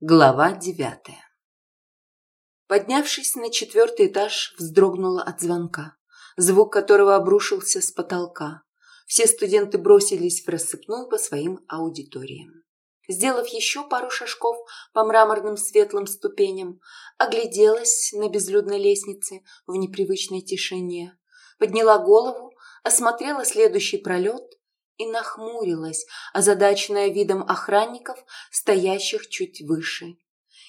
Глава девятая Поднявшись на четвертый этаж, вздрогнула от звонка, звук которого обрушился с потолка. Все студенты бросились в рассыпную по своим аудиториям. Сделав еще пару шажков по мраморным светлым ступеням, огляделась на безлюдной лестнице в непривычной тишине, подняла голову, осмотрела следующий пролет и нахмурилась, озадаченная видом охранников, стоящих чуть выше.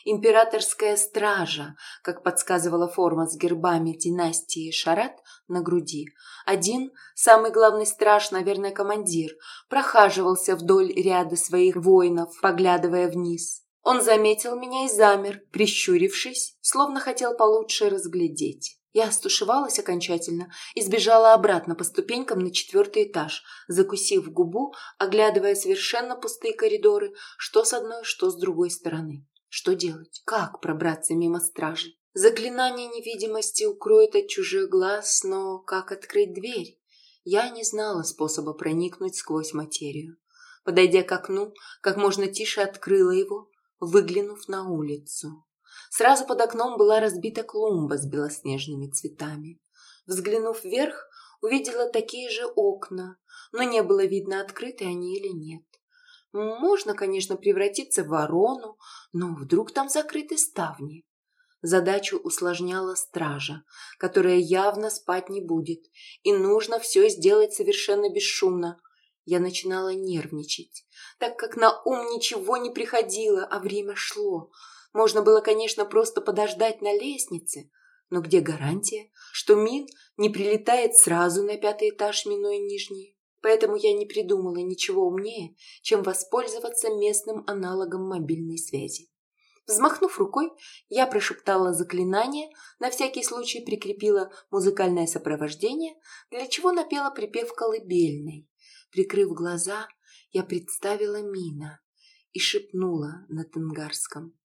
Императорская стража, как подсказывала форма с гербами династии Шарат на груди. Один, самый главный страж, наверное, командир, прохаживался вдоль ряда своих воинов, поглядывая вниз. Он заметил меня и замер, прищурившись, словно хотел получше разглядеть. Я стушевалась окончательно и сбежала обратно по ступенькам на четвертый этаж, закусив губу, оглядывая совершенно пустые коридоры, что с одной, что с другой стороны. Что делать? Как пробраться мимо стражи? Заклинание невидимости укроет от чужих глаз, но как открыть дверь? Я не знала способа проникнуть сквозь материю. Подойдя к окну, как можно тише открыла его, выглянув на улицу. Сразу под окном была разбита клумба с белоснежными цветами. Взглянув вверх, увидела такие же окна, но не было видно, открыты они или нет. Можно, конечно, превратиться в ворону, но вдруг там закрыты ставни. Задачу усложняла стража, которая явно спать не будет, и нужно все сделать совершенно бесшумно. Я начинала нервничать, так как на ум ничего не приходило, а время шло. Можно было, конечно, просто подождать на лестнице, но где гарантия, что Мин не прилетает сразу на пятый этаж, минуя нижний? Поэтому я не придумала ничего умнее, чем воспользоваться местным аналогом мобильной связи. Взмахнув рукой, я прошептала заклинание, на всякий случай прикрепила музыкальное сопровождение, для чего напела припев колыбельной. Прикрыв глаза, я представила Мина и шепнула на тангарском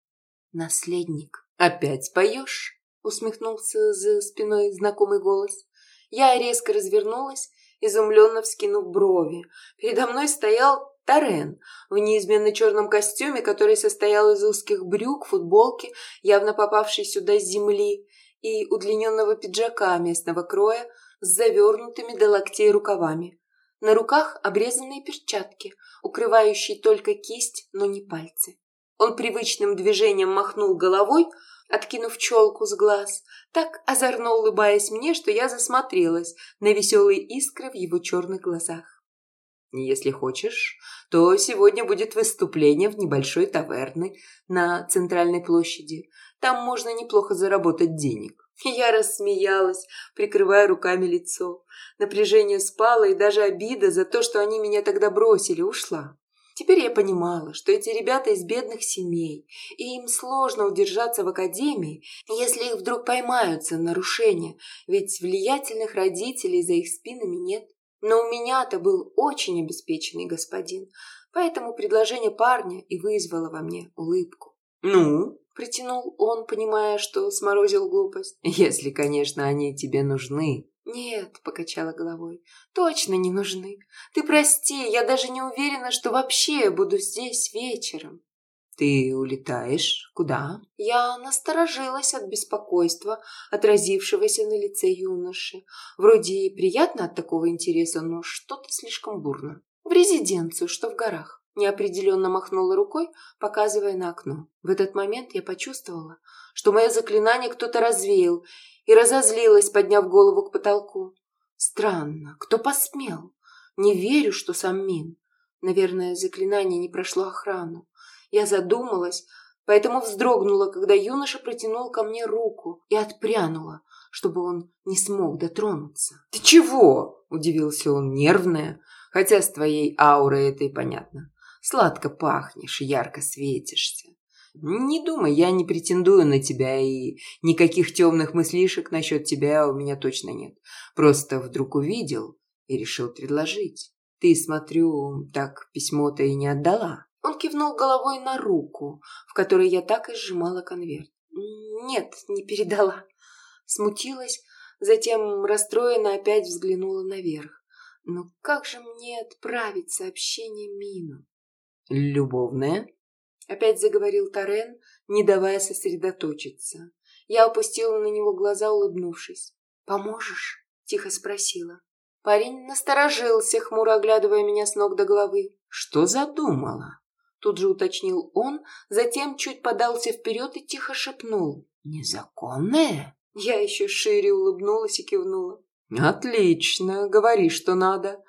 наследник. «Опять поешь?» — усмехнулся за спиной знакомый голос. Я резко развернулась, изумленно вскинув брови. Передо мной стоял Тарен в неизменно черном костюме, который состоял из узких брюк, футболки, явно попавшей сюда с земли, и удлиненного пиджака местного кроя с завернутыми до локтей рукавами. На руках обрезанные перчатки, укрывающие только кисть, но не пальцы. Он привычным движением махнул головой, откинув челку с глаз, так озорно улыбаясь мне, что я засмотрелась на веселые искры в его черных глазах. Если хочешь, то сегодня будет выступление в небольшой таверны на центральной площади. Там можно неплохо заработать денег. Я рассмеялась, прикрывая руками лицо. Напряжение спало, и даже обида за то, что они меня тогда бросили, ушла. Теперь я понимала, что эти ребята из бедных семей, и им сложно удержаться в академии, если их вдруг поймают за нарушение, ведь влиятельных родителей за их спинами нет. Но у меня-то был очень обеспеченный господин, поэтому предложение парня и вызвало во мне улыбку. «Ну?» – протянул он, понимая, что сморозил глупость. «Если, конечно, они тебе нужны». «Нет», — покачала головой, — «точно не нужны. Ты прости, я даже не уверена, что вообще буду здесь вечером». «Ты улетаешь? Куда?» Я насторожилась от беспокойства, отразившегося на лице юноши. Вроде и приятно от такого интереса, но что-то слишком бурно. «В резиденцию, что в горах». Неопределенно махнула рукой, показывая на окно. В этот момент я почувствовала, что мое заклинание кто-то развеял, и разозлилась, подняв голову к потолку. Странно, кто посмел? Не верю, что сам Мин. Наверное, заклинание не прошло охрану. Я задумалась, поэтому вздрогнула, когда юноша протянул ко мне руку и отпрянула, чтобы он не смог дотронуться. «Ты чего?» – удивился он, нервная, хотя с твоей аурой это и понятно. Сладко пахнешь, ярко светишься. Не думай, я не претендую на тебя, и никаких темных мыслишек насчет тебя у меня точно нет. Просто вдруг увидел и решил предложить. Ты, смотрю, так письмо-то и не отдала. Он кивнул головой на руку, в которой я так и сжимала конверт. Нет, не передала. Смутилась, затем расстроенно опять взглянула наверх. Но как же мне отправить сообщение Мину? Любовное? Опять заговорил Тарен, не давая сосредоточиться. Я опустила на него глаза, улыбнувшись. «Поможешь?» – тихо спросила. Парень насторожился, хмуро оглядывая меня с ног до головы. «Что задумала?» Тут же уточнил он, затем чуть подался вперед и тихо шепнул. «Незаконное?» Я еще шире улыбнулась и кивнула. «Отлично, говори, что надо.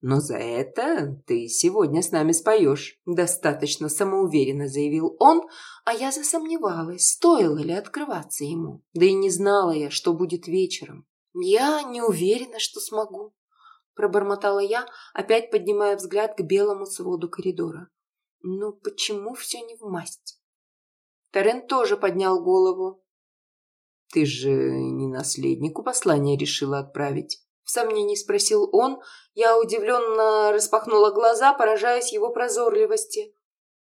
Но за это ты сегодня с нами споешь», – достаточно самоуверенно заявил он, а я засомневалась, стоило ли открываться ему. Да и не знала я, что будет вечером. «Я не уверена, что смогу», – пробормотала я, опять поднимая взгляд к белому своду коридора. «Ну почему все не в масть?» Торрент тоже поднял голову. «Ты же не наследнику послание решила отправить?» В сомнении спросил он. Я удивленно распахнула глаза, поражаясь его прозорливости.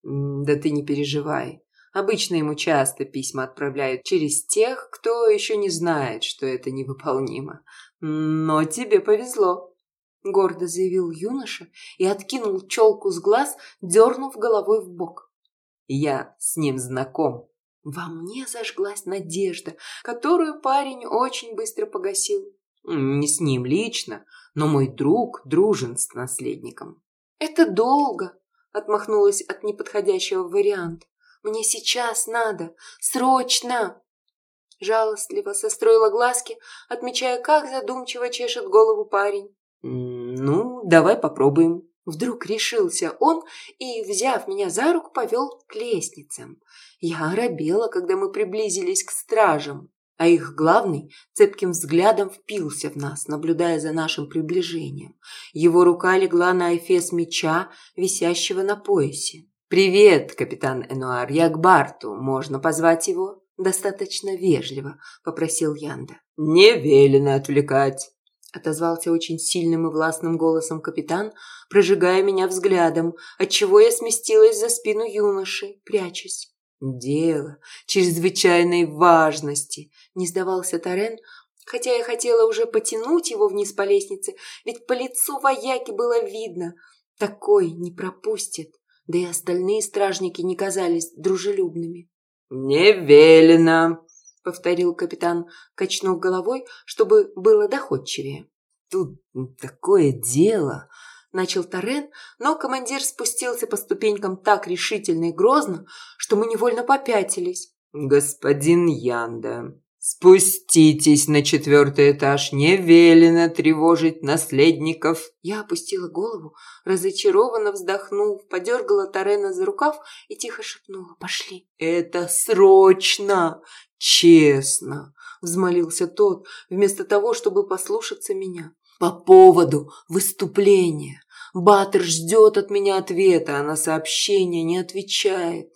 «Да ты не переживай. Обычно ему часто письма отправляют через тех, кто еще не знает, что это невыполнимо. Но тебе повезло», — гордо заявил юноша и откинул челку с глаз, дернув головой в бок. «Я с ним знаком». Во мне зажглась надежда, которую парень очень быстро погасил. Не с ним лично, но мой друг дружен с наследником. Это долго, отмахнулась от неподходящего варианта. Мне сейчас надо, срочно. Жалостливо состроила глазки, отмечая, как задумчиво чешет голову парень. «Ну, давай попробуем». Вдруг решился он и, взяв меня за руку, повел к лестницам. Я оробела, когда мы приблизились к стражам а их главный цепким взглядом впился в нас, наблюдая за нашим приближением. Его рука легла на эфес меча, висящего на поясе. «Привет, капитан Энуар, я к Барту. Можно позвать его?» «Достаточно вежливо», — попросил Янда. «Не велено отвлекать», — отозвался очень сильным и властным голосом капитан, прожигая меня взглядом, отчего я сместилась за спину юноши, прячась. «Дело чрезвычайной важности», – не сдавался Тарен, хотя я хотела уже потянуть его вниз по лестнице, ведь по лицу вояки было видно. Такой не пропустит, да и остальные стражники не казались дружелюбными. «Не велено», — повторил капитан, качнув головой, чтобы было доходчивее. «Тут такое дело», начал Торрен, но командир спустился по ступенькам так решительно и грозно, что мы невольно попятились. «Господин Янда, спуститесь на четвертый этаж, не велено тревожить наследников». Я опустила голову, разочарованно вздохнув, подергала Торрена за рукав и тихо шепнула «Пошли». «Это срочно! Честно!» – взмолился тот, вместо того, чтобы послушаться меня по поводу выступления. Батер ждет от меня ответа, а на сообщение не отвечает.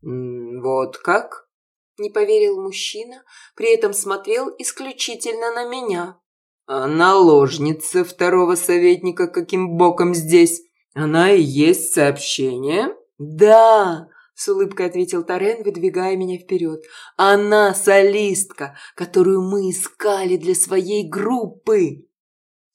«Вот как?» – не поверил мужчина, при этом смотрел исключительно на меня. «А наложница второго советника каким боком здесь? Она и есть сообщение?» «Да!» – с улыбкой ответил Торрен, выдвигая меня вперед. «Она солистка, которую мы искали для своей группы!»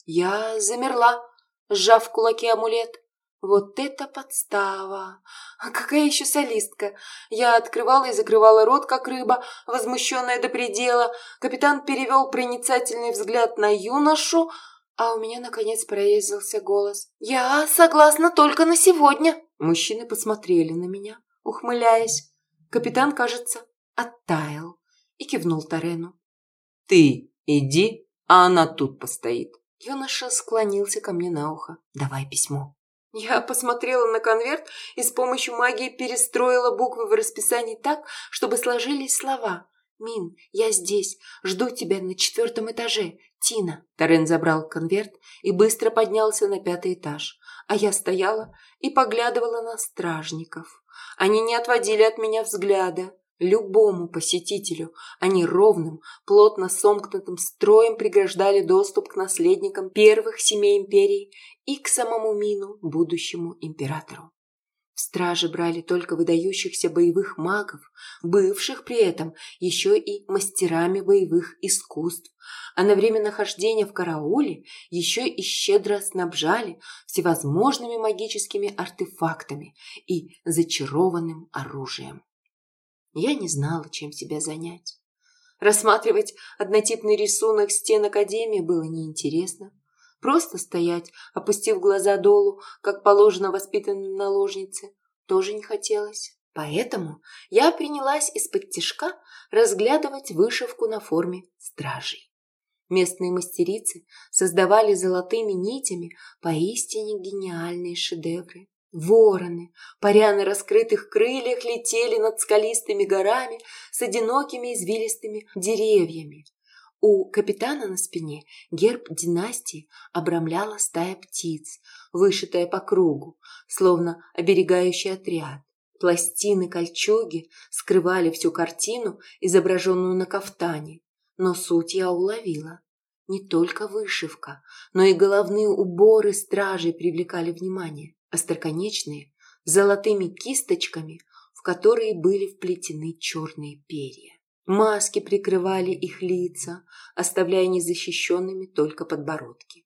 Я замерла, сжав в кулаки амулет. Вот это подстава! А какая еще солистка? Я открывала и закрывала рот, как рыба, возмущенная до предела. Капитан перевел проницательный взгляд на юношу, а у меня, наконец, прорезался голос. «Я согласна только на сегодня!» Мужчины посмотрели на меня, ухмыляясь. Капитан, кажется, оттаял и кивнул Тарену. «Ты иди, а она тут постоит». Юноша склонился ко мне на ухо. «Давай письмо». Я посмотрела на конверт и с помощью магии перестроила буквы в расписании так, чтобы сложились слова. «Мин, я здесь. Жду тебя на четвертом этаже. Тина». Тарен забрал конверт и быстро поднялся на пятый этаж. А я стояла и поглядывала на стражников. Они не отводили от меня взгляда. Любому посетителю они ровным, плотно сомкнутым строем преграждали доступ к наследникам первых семей империи и к самому Мину, будущему императору. В Стражи брали только выдающихся боевых магов, бывших при этом еще и мастерами боевых искусств, а на время нахождения в карауле еще и щедро снабжали всевозможными магическими артефактами и зачарованным оружием. Я не знала, чем себя занять. Рассматривать однотипный рисунок стен Академии было неинтересно. Просто стоять, опустив глаза долу, как положено воспитанной наложнице, тоже не хотелось. Поэтому я принялась из-под тишка разглядывать вышивку на форме стражей. Местные мастерицы создавали золотыми нитями поистине гениальные шедевры. Вороны, паря на раскрытых крыльях, летели над скалистыми горами с одинокими извилистыми деревьями, у капитана на спине герб династии обрамляла стая птиц, вышитая по кругу, словно оберегающий отряд. Пластины кольчуги скрывали всю картину, изображенную на кафтане, но суть я уловила. Не только вышивка, но и головные уборы стражей привлекали внимание, остроконечные, с золотыми кисточками, в которые были вплетены черные перья. Маски прикрывали их лица, оставляя незащищенными только подбородки.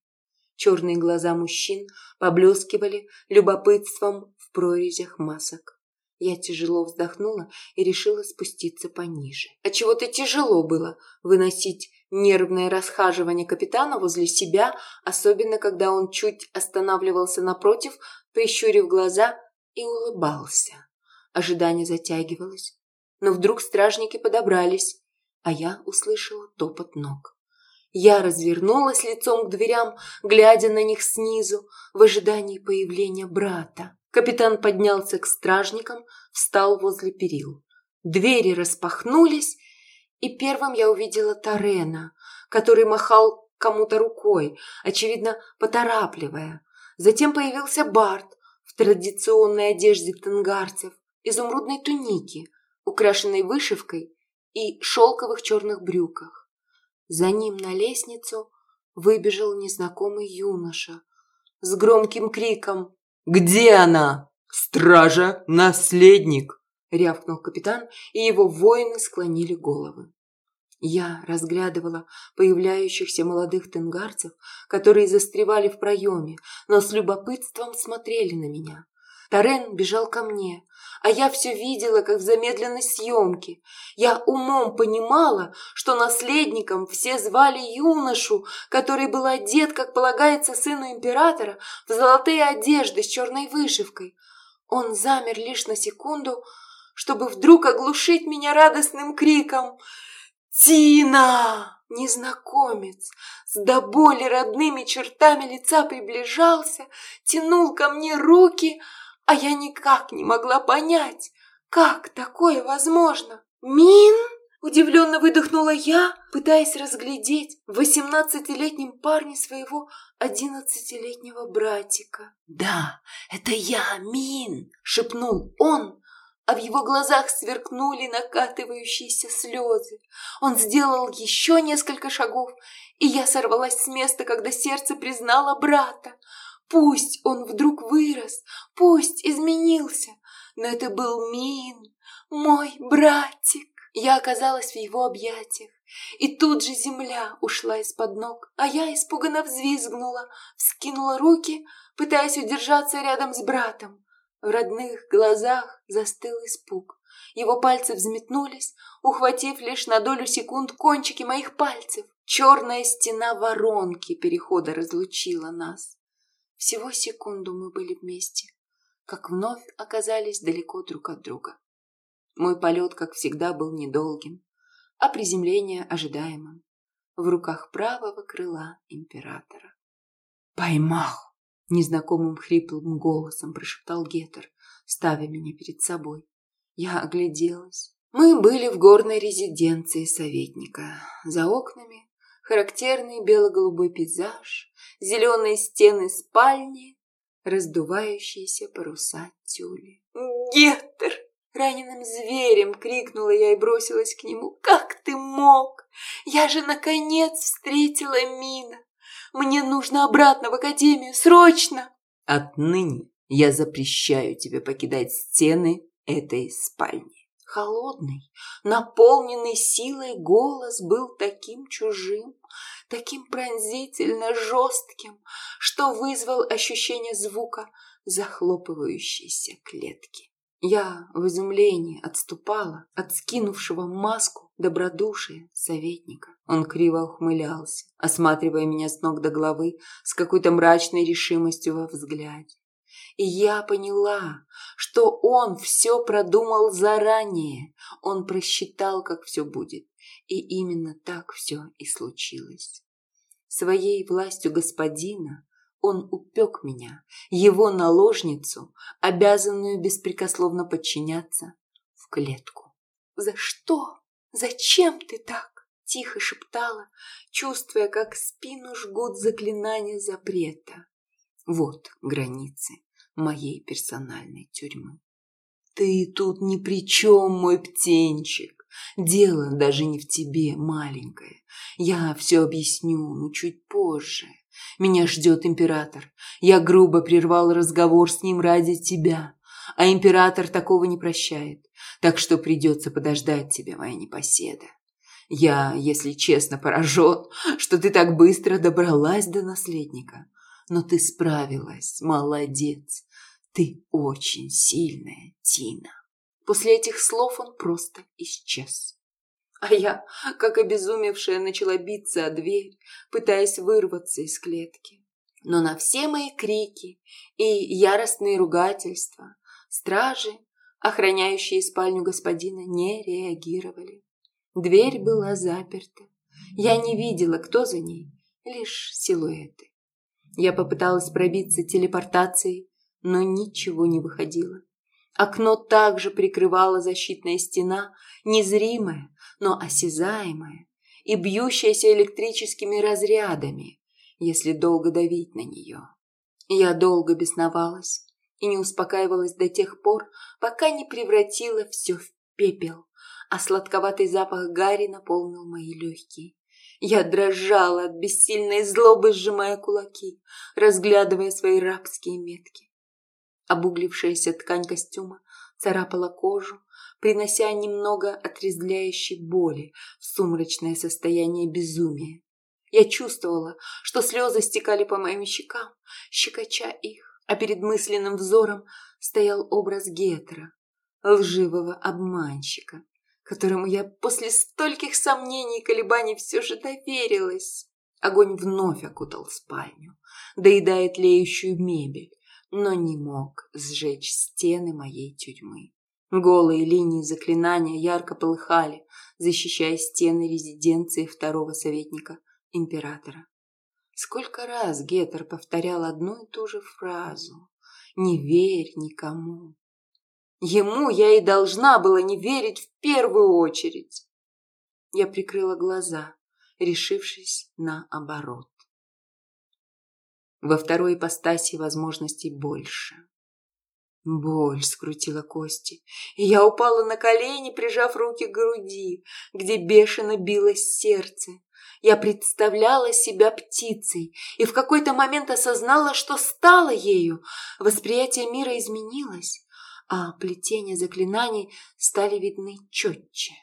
Черные глаза мужчин поблескивали любопытством в прорезях масок. Я тяжело вздохнула и решила спуститься пониже. А чего-то тяжело было выносить нервное расхаживание капитана возле себя, особенно когда он чуть останавливался напротив, прищурив глаза и улыбался. Ожидание затягивалось, но вдруг стражники подобрались, а я услышала топот ног. Я развернулась лицом к дверям, глядя на них снизу, в ожидании появления брата. Капитан поднялся к стражникам, встал возле перил. Двери распахнулись, и первым я увидела Тарена, который махал кому-то рукой, очевидно, поторапливая. Затем появился Барт в традиционной одежде тенгарцев, изумрудной тунике, украшенной вышивкой и шелковых черных брюках. За ним на лестницу выбежал незнакомый юноша с громким криком «Где она? Стража, наследник!» рявкнул капитан, и его воины склонили головы. Я разглядывала появляющихся молодых тенгарцев, которые застревали в проеме, но с любопытством смотрели на меня. Тарен бежал ко мне, а я все видела, как в замедленной съемке. Я умом понимала, что наследником все звали юношу, который был одет, как полагается сыну императора, в золотые одежды с черной вышивкой. Он замер лишь на секунду, чтобы вдруг оглушить меня радостным криком «Тина!» Незнакомец с до боли родными чертами лица приближался, тянул ко мне руки, а я никак не могла понять, как такое возможно. Мин? Удивленно выдохнула я, пытаясь разглядеть в восемнадцатилетнем парне своего одиннадцатилетнего братика. «Да, это я, Мин!» — шепнул он, а в его глазах сверкнули накатывающиеся слезы. Он сделал еще несколько шагов, и я сорвалась с места, когда сердце признало брата. Пусть он вдруг вырос, пусть изменился, но это был Мин, мой братик. Я оказалась в его объятиях, и тут же земля ушла из-под ног, а я испуганно взвизгнула, вскинула руки, пытаясь удержаться рядом с братом. В родных глазах застыл испуг. Его пальцы взметнулись, ухватив лишь на долю секунд кончики моих пальцев. Черная стена воронки перехода разлучила нас. Всего секунду мы были вместе, как вновь оказались далеко друг от друга. Мой полет, как всегда, был недолгим, а приземление ожидаемым. В руках правого крыла императора. «Поймал!» — незнакомым хриплым голосом прошептал Гетер, ставя меня перед собой. Я огляделась. Мы были в горной резиденции советника. За окнами характерный бело-голубой пейзаж, зеленые стены спальни, раздувающиеся паруса тюли. «Геттер!» Раненым зверем крикнула я и бросилась к нему. «Как ты мог? Я же, наконец, встретила Мина! Мне нужно обратно в академию, срочно!» «Отныне Я запрещаю тебе покидать стены этой спальни. Холодный, наполненный силой голос был таким чужим, таким пронзительно жестким, что вызвал ощущение звука захлопывающейся клетки. Я в изумлении отступала от скинувшего маску добродушия советника. Он криво ухмылялся, осматривая меня с ног до головы с какой-то мрачной решимостью во взгляде. И я поняла, что он все продумал заранее. Он просчитал, как все будет. И именно так все и случилось. Своей властью господина он упек меня, его наложницу, обязанную беспрекословно подчиняться, в клетку. «За что? Зачем ты так?» – тихо шептала, чувствуя, как спину жгут заклинания запрета. Вот границы моей персональной тюрьмы. Ты тут ни при чем, мой птенчик. Дело даже не в тебе, маленькое. Я все объясню, но чуть позже. Меня ждет император. Я грубо прервал разговор с ним ради тебя. А император такого не прощает. Так что придется подождать тебя, моя непоседа. Я, если честно, поражен, что ты так быстро добралась до наследника. Но ты справилась, молодец. Ты очень сильная, Тина. После этих слов он просто исчез. А я, как обезумевшая, начала биться о дверь, пытаясь вырваться из клетки. Но на все мои крики и яростные ругательства стражи, охраняющие спальню господина, не реагировали. Дверь была заперта. Я не видела, кто за ней, лишь силуэты. Я попыталась пробиться телепортацией, но ничего не выходило. Окно также прикрывала защитная стена, незримая, но осязаемая и бьющаяся электрическими разрядами, если долго давить на нее. Я долго бесновалась и не успокаивалась до тех пор, пока не превратила все в пепел, а сладковатый запах гари наполнил мои легкие. Я дрожала от бессильной злобы, сжимая кулаки, разглядывая свои рабские метки. Обуглившаяся ткань костюма царапала кожу, принося немного отрезвляющей боли в сумрачное состояние безумия. Я чувствовала, что слезы стекали по моим щекам, щекоча их, а перед мысленным взором стоял образ Гетера, лживого обманщика, которому я после стольких сомнений и колебаний все же доверилась. Огонь вновь окутал спальню, доедая тлеющую мебель, но не мог сжечь стены моей тюрьмы. Голые линии заклинания ярко полыхали, защищая стены резиденции второго советника императора. Сколько раз Гетер повторял одну и ту же фразу «Не верь никому». Ему я и должна была не верить в первую очередь. Я прикрыла глаза, решившись на оборот. Во второй ипостаси возможностей больше. Боль скрутила кости, и я упала на колени, прижав руки к груди, где бешено билось сердце. Я представляла себя птицей и в какой-то момент осознала, что стала ею. Восприятие мира изменилось, а плетения заклинаний стали видны четче.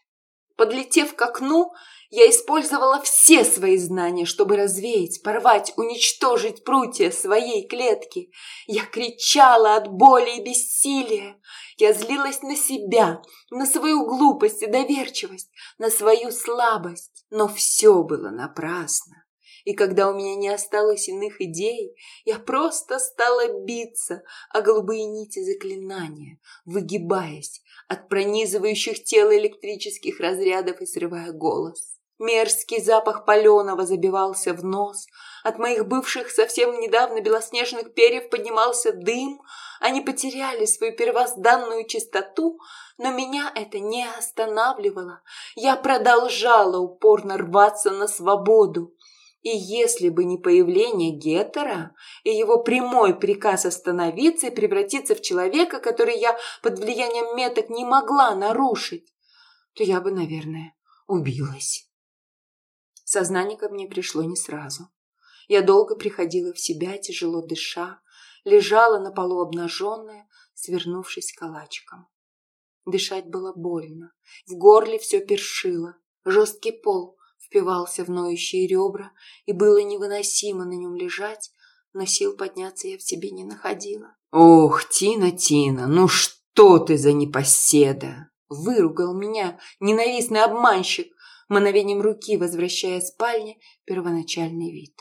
Подлетев к окну, я использовала все свои знания, чтобы развеять, порвать, уничтожить прутья своей клетки. Я кричала от боли и бессилия. Я злилась на себя, на свою глупость и доверчивость, на свою слабость. Но все было напрасно. И когда у меня не осталось иных идей, я просто стала биться о голубые нити заклинания, выгибаясь от пронизывающих тело электрических разрядов и срывая голос. Мерзкий запах паленого забивался в нос. От моих бывших совсем недавно белоснежных перьев поднимался дым. Они потеряли свою первозданную чистоту, но меня это не останавливало. Я продолжала упорно рваться на свободу. И если бы не появление Геттера и его прямой приказ остановиться и превратиться в человека, который я под влиянием меток не могла нарушить, то я бы, наверное, убилась. Сознание ко мне пришло не сразу. Я долго приходила в себя, тяжело дыша, лежала на полу обнаженная, свернувшись калачиком. Дышать было больно, в горле все першило, жесткий пол впивался в ноющие ребра, и было невыносимо на нем лежать, но сил подняться я в себе не находила. «Ох, Тина, Тина, ну что ты за непоседа!» Выругал меня ненавистный обманщик, мановением руки возвращая спальне первоначальный вид.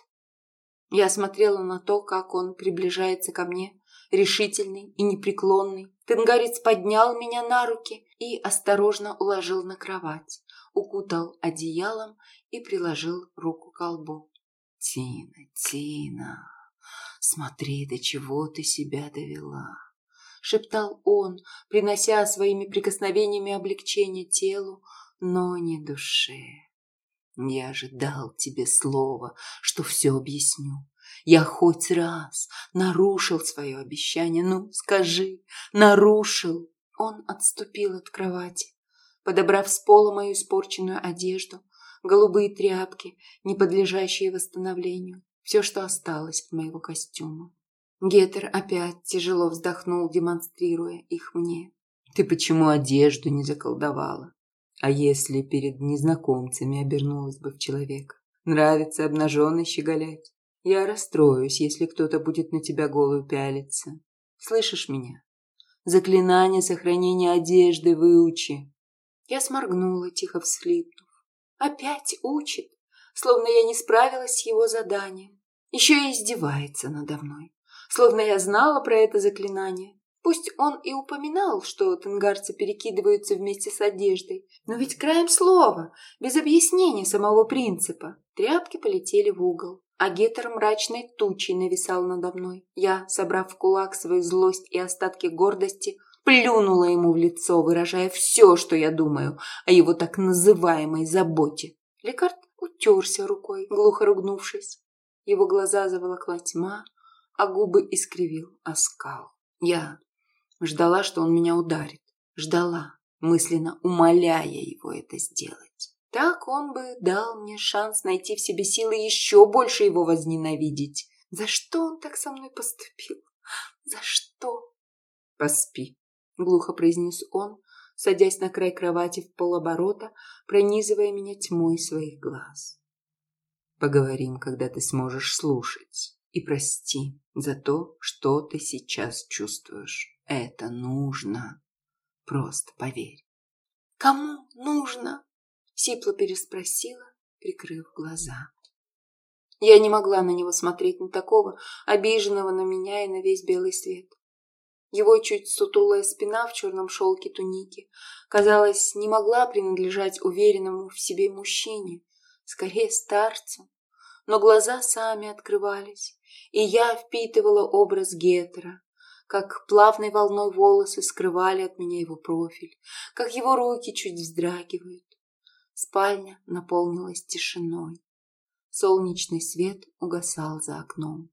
Я смотрела на то, как он приближается ко мне, решительный и непреклонный. Тенгарец поднял меня на руки и осторожно уложил на кровать, укутал одеялом и приложил руку к колбу. «Тина, Тина, смотри, до чего ты себя довела!» шептал он, принося своими прикосновениями облегчение телу, но не душе. Я же дал тебе слово, что все объясню. Я хоть раз нарушил свое обещание. Ну, скажи, нарушил. Он отступил от кровати, подобрав с пола мою испорченную одежду, голубые тряпки, не подлежащие восстановлению, все, что осталось от моего костюма. Гетер опять тяжело вздохнул, демонстрируя их мне. «Ты почему одежду не заколдовала? А если перед незнакомцами обернулась бы в человека? Нравится обнаженный щеголять? Я расстроюсь, если кто-то будет на тебя голую пялиться. Слышишь меня? Заклинание сохранения одежды выучи». Я сморгнула, тихо всхлипнув. «Опять учит, словно я не справилась с его заданием. Еще и издевается надо мной, словно я знала про это заклинание. Пусть он и упоминал, что тенгарцы перекидываются вместе с одеждой, но ведь краем слова, без объяснения самого принципа. Тряпки полетели в угол, а Гетер мрачной тучей нависал надо мной. Я, собрав в кулак свою злость и остатки гордости, плюнула ему в лицо, выражая все, что я думаю о его так называемой заботе. Лекард утерся рукой, глухо ругнувшись. Его глаза заволокла тьма, а губы искривил оскал. Я Ждала, что он меня ударит. Ждала, мысленно умоляя его это сделать. Так он бы дал мне шанс найти в себе силы еще больше его возненавидеть. За что он так со мной поступил? За что? Поспи, глухо произнес он, садясь на край кровати в полоборота, пронизывая меня тьмой своих глаз. Поговорим, когда ты сможешь слушать. И прости за то, что ты сейчас чувствуешь. Это нужно. Просто поверь. Кому нужно? Сипло переспросила, прикрыв глаза. Я не могла на него смотреть, на такого, обиженного на меня и на весь белый свет. Его чуть сутулая спина в черном шелке туники, казалось, не могла принадлежать уверенному в себе мужчине, скорее старцу. Но глаза сами открывались, и я впитывала образ Гетера, как плавной волной волосы скрывали от меня его профиль, как его руки чуть вздрагивают. Спальня наполнилась тишиной. Солнечный свет угасал за окном.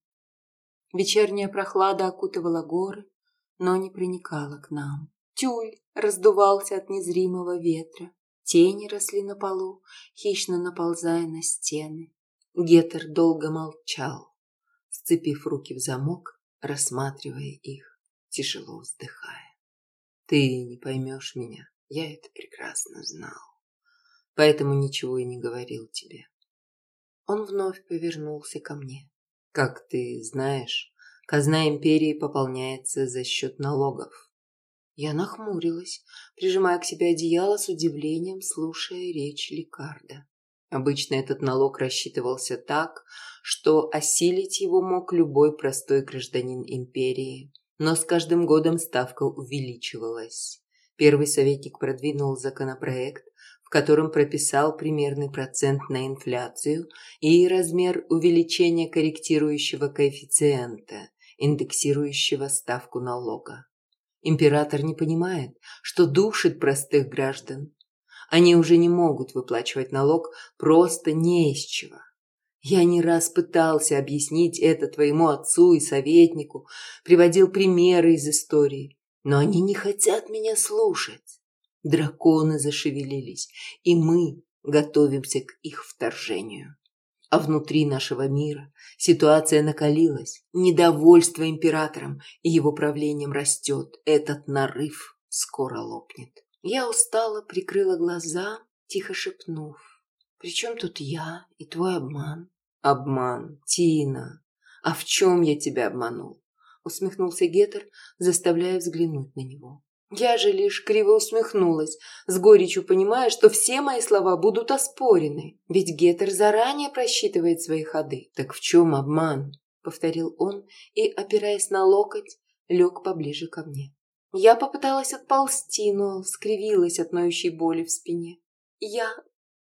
Вечерняя прохлада окутывала горы, но не проникала к нам. Тюль раздувался от незримого ветра. Тени росли на полу, хищно наползая на стены. Гетер долго молчал, сцепив руки в замок рассматривая их, тяжело вздыхая. Ты не поймешь меня, я это прекрасно знал, поэтому ничего и не говорил тебе. Он вновь повернулся ко мне. Как ты знаешь, казна империи пополняется за счет налогов. Я нахмурилась, прижимая к себе одеяло с удивлением, слушая речь Лекарда. Обычно этот налог рассчитывался так, что осилить его мог любой простой гражданин империи. Но с каждым годом ставка увеличивалась. Первый советник продвинул законопроект, в котором прописал примерный процент на инфляцию и размер увеличения корректирующего коэффициента, индексирующего ставку налога. Император не понимает, что душит простых граждан, они уже не могут выплачивать налог просто не из чего. Я не раз пытался объяснить это твоему отцу и советнику, приводил примеры из истории, но они не хотят меня слушать. Драконы зашевелились, и мы готовимся к их вторжению. А внутри нашего мира ситуация накалилась. Недовольство императором и его правлением растет. Этот нарыв скоро лопнет. Я устало прикрыла глаза, тихо шепнув. «При чем тут я и твой обман?» «Обман, Тина. А в чем я тебя обманул?» Усмехнулся Гетер, заставляя взглянуть на него. Я же лишь криво усмехнулась, с горечью понимая, что все мои слова будут оспорены, ведь Гетер заранее просчитывает свои ходы. «Так в чем обман?» — повторил он и, опираясь на локоть, лег поближе ко мне. Я попыталась отползти, но скривилась от ноющей боли в спине. Я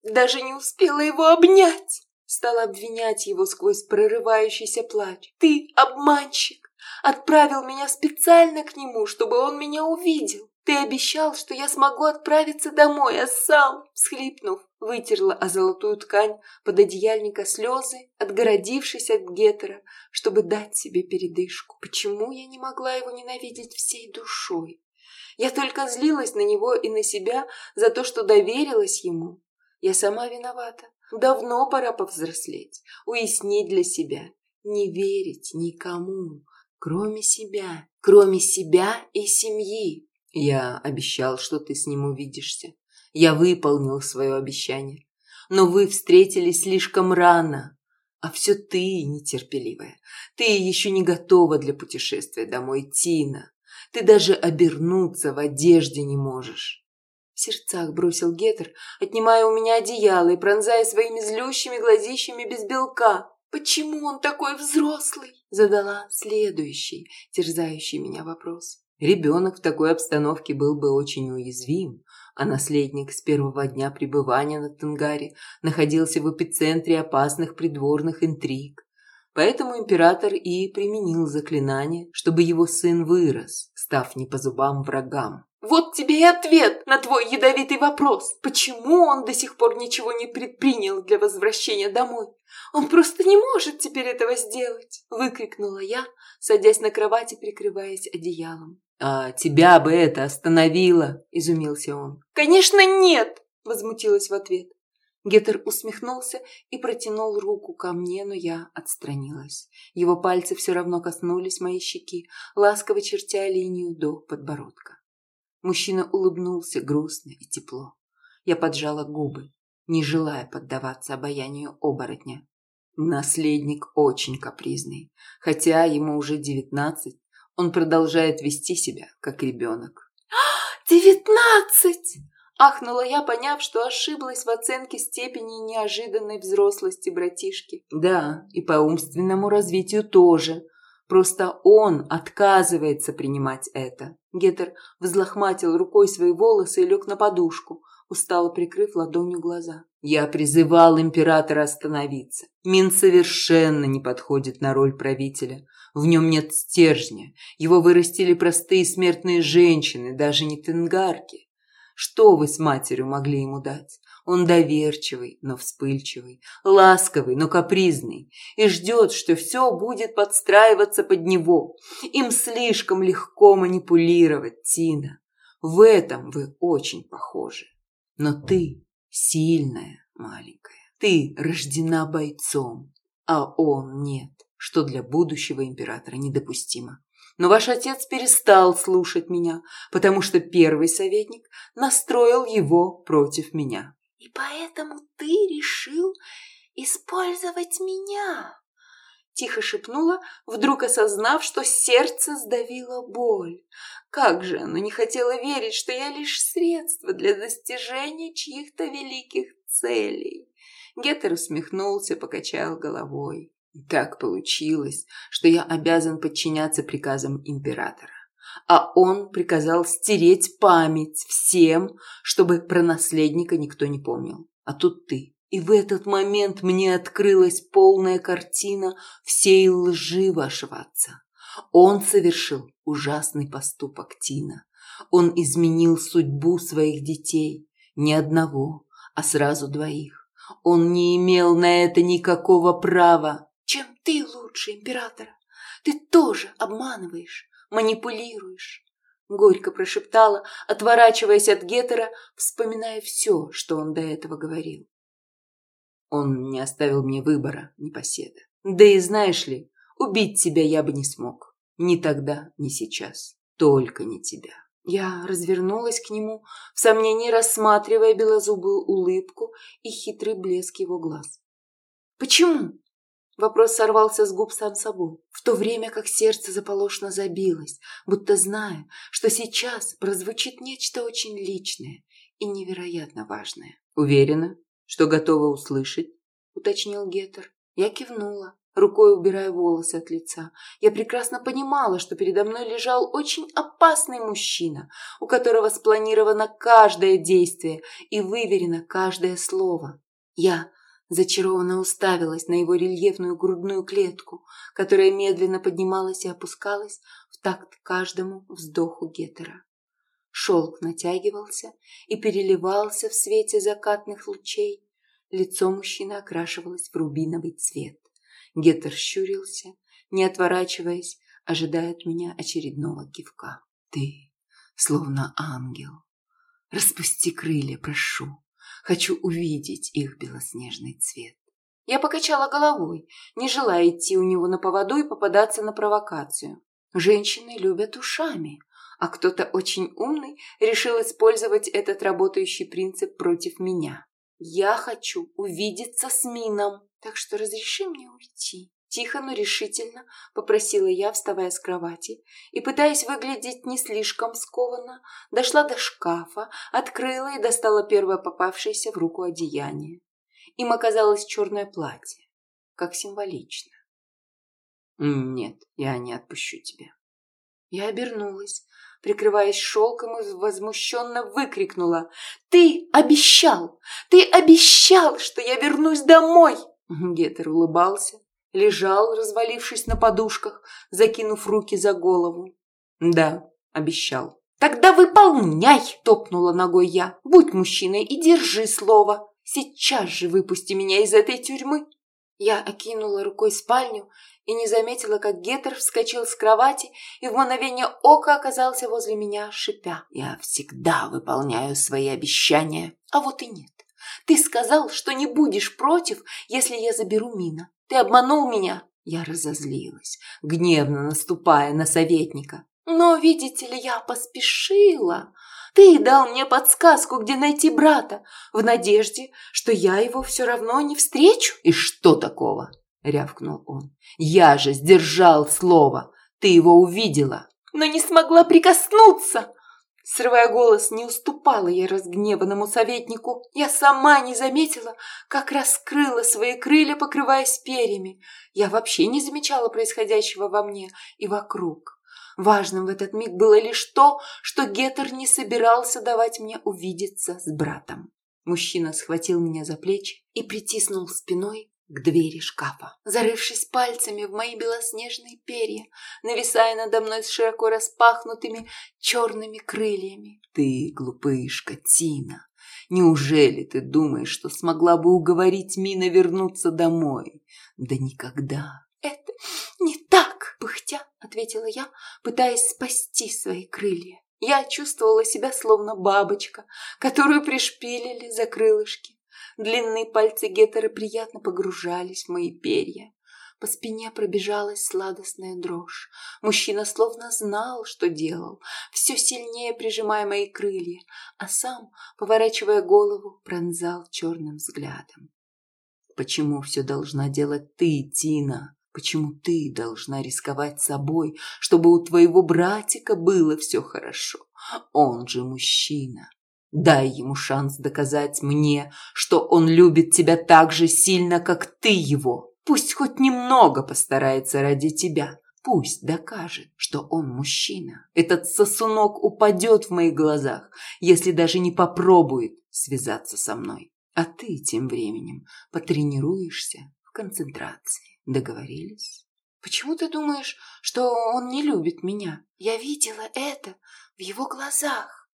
даже не успела его обнять. Стала обвинять его сквозь прорывающийся плач. «Ты обманщик! Отправил меня специально к нему, чтобы он меня увидел. Ты обещал, что я смогу отправиться домой, а сам, всхлипнув, вытерла о золотую ткань под одеяльника слезы, отгородившись от Гетера, чтобы дать себе передышку. Почему я не могла его ненавидеть всей душой? Я только злилась на него и на себя за то, что доверилась ему. Я сама виновата. Давно пора повзрослеть, уяснить для себя, не верить никому, кроме себя, кроме себя и семьи. Я обещал, что ты с ним увидишься. Я выполнил свое обещание. Но вы встретились слишком рано. А все ты нетерпеливая. Ты еще не готова для путешествия домой, Тина. Ты даже обернуться в одежде не можешь. В сердцах бросил Гетер, отнимая у меня одеяло и пронзая своими злющими глазищами без белка. «Почему он такой взрослый?» Задала следующий, терзающий меня вопрос. Ребенок в такой обстановке был бы очень уязвим, а наследник с первого дня пребывания на Тангаре находился в эпицентре опасных придворных интриг. Поэтому император и применил заклинание, чтобы его сын вырос, став не по зубам врагам. Вот тебе и ответ на твой ядовитый вопрос. Почему он до сих пор ничего не предпринял для возвращения домой? Он просто не может теперь этого сделать, выкрикнула я, садясь на кровати, прикрываясь одеялом. А тебя бы это остановило, изумился он. Конечно, нет, возмутилась в ответ. Гетер усмехнулся и протянул руку ко мне, но я отстранилась. Его пальцы все равно коснулись моей щеки, ласково чертя линию до подбородка. Мужчина улыбнулся грустно и тепло. Я поджала губы, не желая поддаваться обаянию оборотня. Наследник очень капризный. Хотя ему уже девятнадцать, он продолжает вести себя, как ребенок. «Девятнадцать!» Ахнула я, поняв, что ошиблась в оценке степени неожиданной взрослости братишки. Да, и по умственному развитию тоже. Просто он отказывается принимать это. Гетер взлохматил рукой свои волосы и лег на подушку, устало прикрыв ладонью глаза. Я призывал императора остановиться. Мин совершенно не подходит на роль правителя. В нем нет стержня. Его вырастили простые смертные женщины, даже не тенгарки. Что вы с матерью могли ему дать? Он доверчивый, но вспыльчивый, ласковый, но капризный, и ждет, что все будет подстраиваться под него. Им слишком легко манипулировать, Тина. В этом вы очень похожи. Но ты сильная, маленькая. Ты рождена бойцом, а он нет, что для будущего императора недопустимо. Но ваш отец перестал слушать меня, потому что первый советник настроил его против меня. И поэтому ты решил использовать меня? Тихо шепнула, вдруг осознав, что сердце сдавило боль. Как же оно не хотело верить, что я лишь средство для достижения чьих-то великих целей. Геттер усмехнулся, покачал головой. Так получилось, что я обязан подчиняться приказам императора. А он приказал стереть память всем, чтобы про наследника никто не помнил. А тут ты. И в этот момент мне открылась полная картина всей лжи вашего отца. Он совершил ужасный поступок Тина. Он изменил судьбу своих детей. Не одного, а сразу двоих. Он не имел на это никакого права чем ты лучше императора. Ты тоже обманываешь, манипулируешь. Горько прошептала, отворачиваясь от Гетера, вспоминая все, что он до этого говорил. Он не оставил мне выбора, непоседа. Да и знаешь ли, убить тебя я бы не смог. Ни тогда, ни сейчас. Только не тебя. Я развернулась к нему, в сомнении рассматривая белозубую улыбку и хитрый блеск его глаз. «Почему?» Вопрос сорвался с губ сам собой, в то время как сердце заполошно забилось, будто зная, что сейчас прозвучит нечто очень личное и невероятно важное. «Уверена, что готова услышать?» – уточнил Геттер. Я кивнула, рукой убирая волосы от лица. Я прекрасно понимала, что передо мной лежал очень опасный мужчина, у которого спланировано каждое действие и выверено каждое слово. Я зачарованно уставилась на его рельефную грудную клетку, которая медленно поднималась и опускалась в такт каждому вздоху Гетера. Шелк натягивался и переливался в свете закатных лучей. Лицо мужчины окрашивалось в рубиновый цвет. Геттер щурился, не отворачиваясь, ожидая от меня очередного кивка. «Ты словно ангел. Распусти крылья, прошу. Хочу увидеть их белоснежный цвет». Я покачала головой, не желая идти у него на поводу и попадаться на провокацию. Женщины любят ушами, а кто-то очень умный решил использовать этот работающий принцип против меня. Я хочу увидеться с Мином, так что разреши мне уйти. Тихо, но решительно попросила я, вставая с кровати, и, пытаясь выглядеть не слишком скованно, дошла до шкафа, открыла и достала первое попавшееся в руку одеяние. Им оказалось черное платье, как символично. «Нет, я не отпущу тебя». Я обернулась, прикрываясь шелком и возмущенно выкрикнула. «Ты обещал! Ты обещал, что я вернусь домой!» Гетер улыбался, лежал, развалившись на подушках, закинув руки за голову. «Да, обещал». «Тогда выполняй!» – топнула ногой я. «Будь мужчиной и держи слово. Сейчас же выпусти меня из этой тюрьмы!» Я окинула рукой спальню и не заметила, как Гетер вскочил с кровати и в мгновение ока оказался возле меня, шипя. «Я всегда выполняю свои обещания, а вот и нет. Ты сказал, что не будешь против, если я заберу Мина. Ты обманул меня. Я разозлилась, гневно наступая на советника. Но, видите ли, я поспешила. Ты дал мне подсказку, где найти брата, в надежде, что я его все равно не встречу. И что такого? рявкнул он. Я же сдержал слово. Ты его увидела. Но не смогла прикоснуться. Срывая голос, не уступала я разгневанному советнику. Я сама не заметила, как раскрыла свои крылья, покрываясь перьями. Я вообще не замечала происходящего во мне и вокруг. Важным в этот миг было лишь то, что Гетер не собирался давать мне увидеться с братом. Мужчина схватил меня за плечи и притиснул спиной к двери шкафа, зарывшись пальцами в мои белоснежные перья, нависая надо мной с широко распахнутыми черными крыльями. «Ты глупышка, Тина! Неужели ты думаешь, что смогла бы уговорить Мина вернуться домой? Да никогда!» «Это не так!» – пыхтя, ответила я, пытаясь спасти свои крылья. Я чувствовала себя словно бабочка, которую пришпилили за крылышки. Длинные пальцы Геттера приятно погружались в мои перья. По спине пробежалась сладостная дрожь. Мужчина словно знал, что делал, все сильнее прижимая мои крылья, а сам, поворачивая голову, пронзал черным взглядом. «Почему все должна делать ты, Тина? Почему ты должна рисковать собой, чтобы у твоего братика было все хорошо? Он же мужчина. Дай ему шанс доказать мне, что он любит тебя так же сильно, как ты его. Пусть хоть немного постарается ради тебя. Пусть докажет, что он мужчина. Этот сосунок упадет в моих глазах, если даже не попробует связаться со мной. А ты тем временем потренируешься в концентрации. Договорились? Почему ты думаешь, что он не любит меня? Я видела это в его глазах.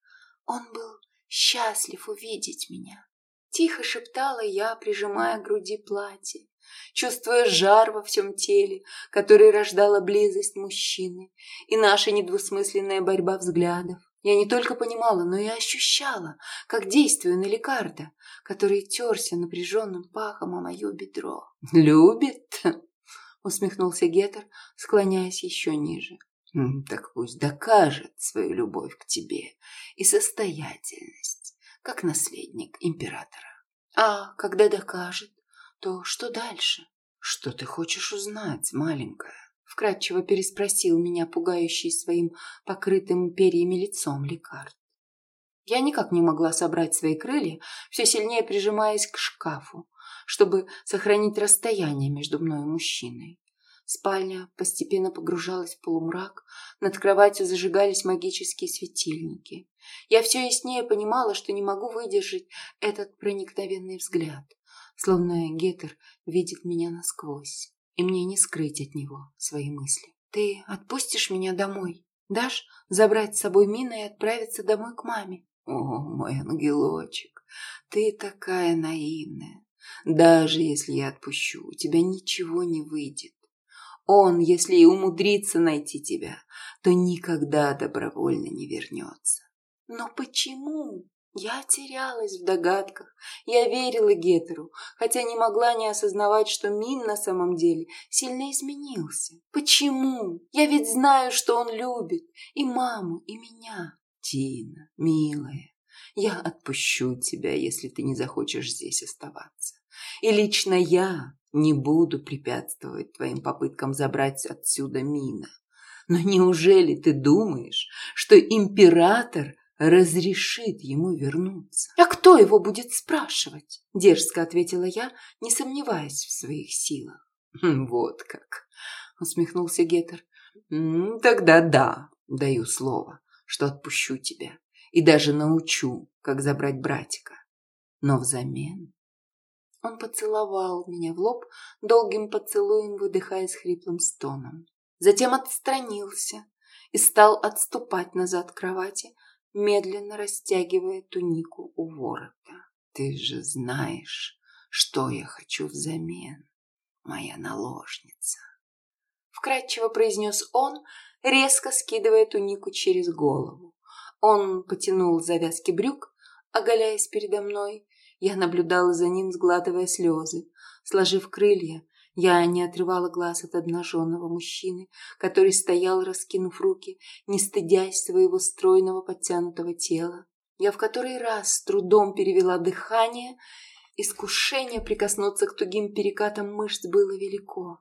Он был счастлив увидеть меня. Тихо шептала я, прижимая к груди платье, чувствуя жар во всем теле, который рождала близость мужчины, и наша недвусмысленная борьба взглядов. Я не только понимала, но и ощущала, как действую на Лекарда, который терся напряженным пахом о мое бедро. «Любит?» — усмехнулся Гетер, склоняясь еще ниже. «Так пусть докажет свою любовь к тебе и состоятельность, как наследник императора». «А когда докажет, то что дальше?» «Что ты хочешь узнать, маленькая?» Вкратчиво переспросил меня пугающий своим покрытым перьями лицом лекард. Я никак не могла собрать свои крылья, все сильнее прижимаясь к шкафу, чтобы сохранить расстояние между мной и мужчиной. Спальня постепенно погружалась в полумрак, над кроватью зажигались магические светильники. Я все яснее понимала, что не могу выдержать этот проникновенный взгляд, словно Гетер видит меня насквозь, и мне не скрыть от него свои мысли. «Ты отпустишь меня домой? Дашь забрать с собой Мина и отправиться домой к маме?» «О, мой ангелочек, ты такая наивная. Даже если я отпущу, у тебя ничего не выйдет. Он, если и умудрится найти тебя, то никогда добровольно не вернется. Но почему? Я терялась в догадках. Я верила Гетеру, хотя не могла не осознавать, что Мин на самом деле сильно изменился. Почему? Я ведь знаю, что он любит и маму, и меня. Тина, милая, я отпущу тебя, если ты не захочешь здесь оставаться. И лично я не буду препятствовать твоим попыткам забрать отсюда Мина. Но неужели ты думаешь, что император разрешит ему вернуться? А кто его будет спрашивать? Дерзко ответила я, не сомневаясь в своих силах. «Хм, вот как, усмехнулся Гетер. Тогда да, даю слово, что отпущу тебя и даже научу, как забрать братика. Но взамен он поцеловал меня в лоб, долгим поцелуем выдыхая с хриплым стоном. Затем отстранился и стал отступать назад к кровати, медленно растягивая тунику у ворота. «Ты же знаешь, что я хочу взамен, моя наложница!» Вкратчиво произнес он, резко скидывая тунику через голову. Он потянул завязки брюк, оголяясь передо мной, я наблюдала за ним, сглатывая слезы. Сложив крылья, я не отрывала глаз от обнаженного мужчины, который стоял, раскинув руки, не стыдясь своего стройного подтянутого тела. Я в который раз с трудом перевела дыхание. Искушение прикоснуться к тугим перекатам мышц было велико.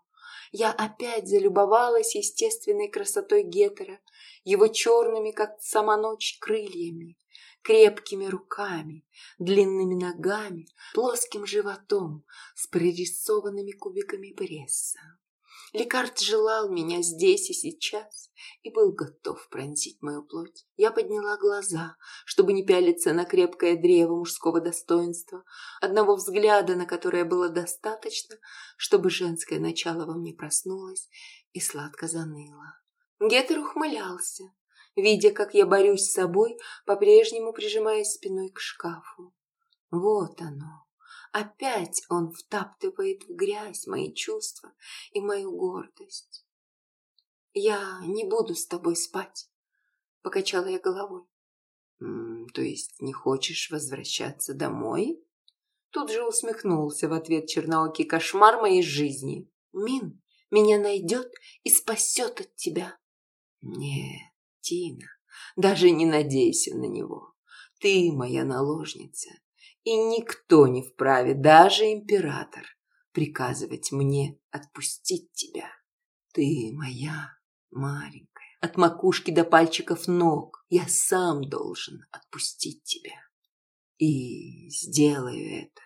Я опять залюбовалась естественной красотой Гетера, его черными, как сама ночь, крыльями крепкими руками, длинными ногами, плоским животом с прорисованными кубиками пресса. Лекард желал меня здесь и сейчас и был готов пронзить мою плоть. Я подняла глаза, чтобы не пялиться на крепкое древо мужского достоинства, одного взгляда, на которое было достаточно, чтобы женское начало во мне проснулось и сладко заныло. Гетер ухмылялся, видя, как я борюсь с собой, по-прежнему прижимаясь спиной к шкафу. Вот оно. Опять он втаптывает в грязь мои чувства и мою гордость. «Я не буду с тобой спать», — покачала я головой. «То есть не хочешь возвращаться домой?» Тут же усмехнулся в ответ черноокий кошмар моей жизни. «Мин меня найдет и спасет от тебя». «Нет, Тина, даже не надейся на него. Ты моя наложница, и никто не вправе, даже император, приказывать мне отпустить тебя. Ты моя маленькая, от макушки до пальчиков ног. Я сам должен отпустить тебя. И сделаю это,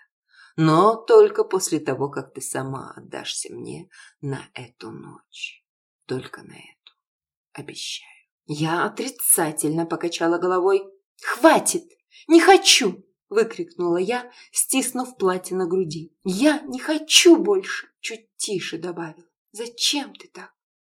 но только после того, как ты сама отдашься мне на эту ночь. Только на эту. Обещаю. Я отрицательно покачала головой. «Хватит! Не хочу!» – выкрикнула я, стиснув платье на груди. «Я не хочу больше!» – чуть тише добавила. «Зачем ты так?»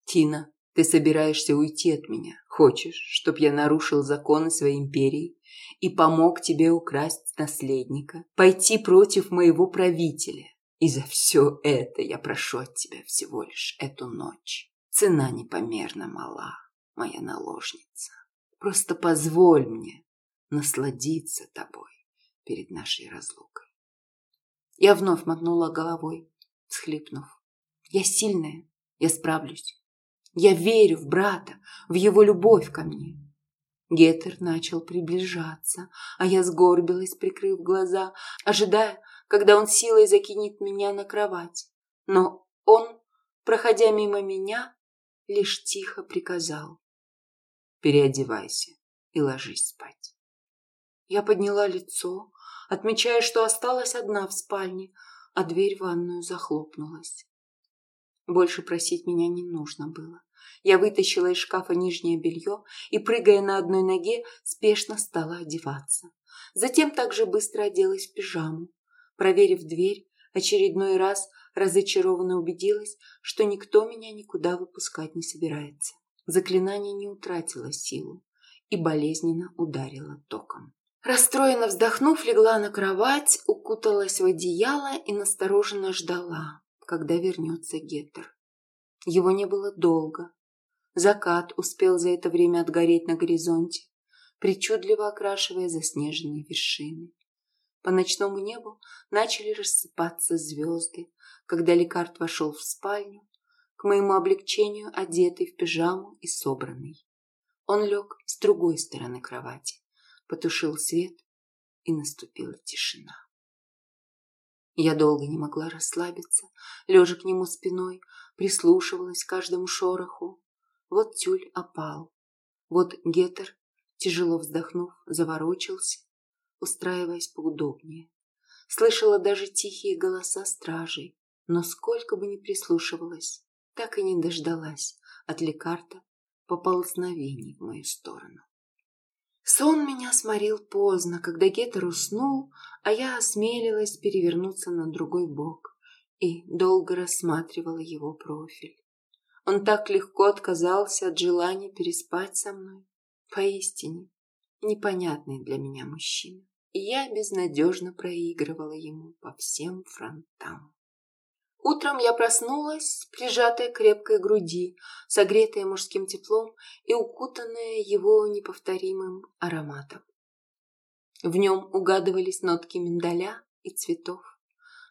«Тина, ты собираешься уйти от меня. Хочешь, чтоб я нарушил законы своей империи и помог тебе украсть наследника, пойти против моего правителя? И за все это я прошу от тебя всего лишь эту ночь. Цена непомерно мала моя наложница. Просто позволь мне насладиться тобой перед нашей разлукой. Я вновь мотнула головой, всхлипнув. Я сильная, я справлюсь. Я верю в брата, в его любовь ко мне. Гетер начал приближаться, а я сгорбилась, прикрыв глаза, ожидая, когда он силой закинет меня на кровать. Но он, проходя мимо меня, лишь тихо приказал. «Переодевайся и ложись спать». Я подняла лицо, отмечая, что осталась одна в спальне, а дверь в ванную захлопнулась. Больше просить меня не нужно было. Я вытащила из шкафа нижнее белье и, прыгая на одной ноге, спешно стала одеваться. Затем также быстро оделась в пижаму. Проверив дверь, очередной раз разочарованно убедилась, что никто меня никуда выпускать не собирается. Заклинание не утратило силу и болезненно ударило током. Расстроенно вздохнув, легла на кровать, укуталась в одеяло и настороженно ждала, когда вернется Геттер. Его не было долго. Закат успел за это время отгореть на горизонте, причудливо окрашивая заснеженные вершины. По ночному небу начали рассыпаться звезды, когда Лекард вошел в спальню, к моему облегчению одетый в пижаму и собранный. Он лег с другой стороны кровати потушил свет, и наступила тишина. Я долго не могла расслабиться, лежа к нему спиной, прислушивалась к каждому шороху. Вот тюль опал, вот гетер, тяжело вздохнув, заворочился, устраиваясь поудобнее. Слышала даже тихие голоса стражей, но сколько бы ни прислушивалась, так и не дождалась от лекарта поползновений в мою сторону. Сон меня сморил поздно, когда Гетер уснул, а я осмелилась перевернуться на другой бок и долго рассматривала его профиль. Он так легко отказался от желания переспать со мной. Поистине, непонятный для меня мужчина. И я безнадежно проигрывала ему по всем фронтам. Утром я проснулась, прижатая к крепкой груди, согретая мужским теплом и укутанная его неповторимым ароматом. В нем угадывались нотки миндаля и цветов.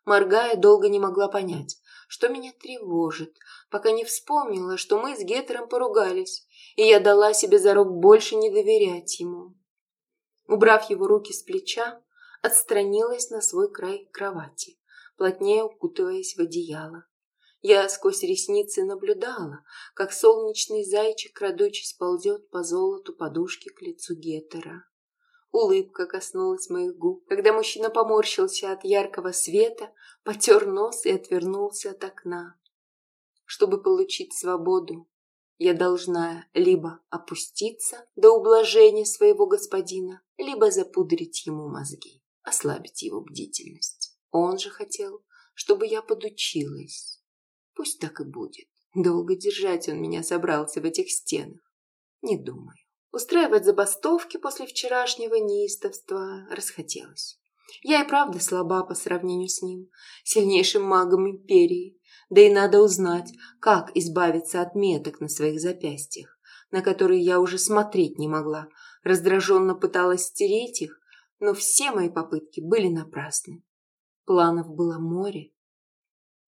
Моргая, долго не могла понять, что меня тревожит, пока не вспомнила, что мы с Гетером поругались, и я дала себе зарок больше не доверять ему. Убрав его руки с плеча, отстранилась на свой край кровати плотнее укутываясь в одеяло. Я сквозь ресницы наблюдала, как солнечный зайчик, крадучись, ползет по золоту подушки к лицу Гетера. Улыбка коснулась моих губ, когда мужчина поморщился от яркого света, потер нос и отвернулся от окна. Чтобы получить свободу, я должна либо опуститься до ублажения своего господина, либо запудрить ему мозги, ослабить его бдительность. Он же хотел, чтобы я подучилась. Пусть так и будет. Долго держать он меня собрался в этих стенах. Не думаю. Устраивать забастовки после вчерашнего неистовства расхотелось. Я и правда слаба по сравнению с ним, сильнейшим магом империи. Да и надо узнать, как избавиться от меток на своих запястьях, на которые я уже смотреть не могла. Раздраженно пыталась стереть их, но все мои попытки были напрасны. Планов было море.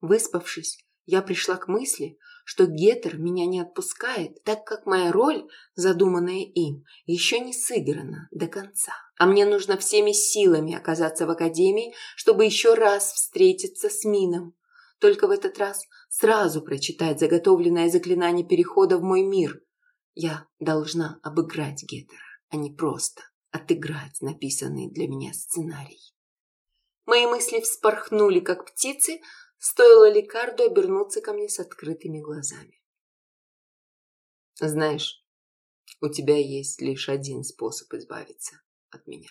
Выспавшись, я пришла к мысли, что Гетер меня не отпускает, так как моя роль, задуманная им, еще не сыграна до конца. А мне нужно всеми силами оказаться в академии, чтобы еще раз встретиться с Мином. Только в этот раз сразу прочитать заготовленное заклинание перехода в мой мир. Я должна обыграть Гетера, а не просто отыграть написанный для меня сценарий. Мои мысли вспорхнули, как птицы, стоило Лекарду обернуться ко мне с открытыми глазами. «Знаешь, у тебя есть лишь один способ избавиться от меня».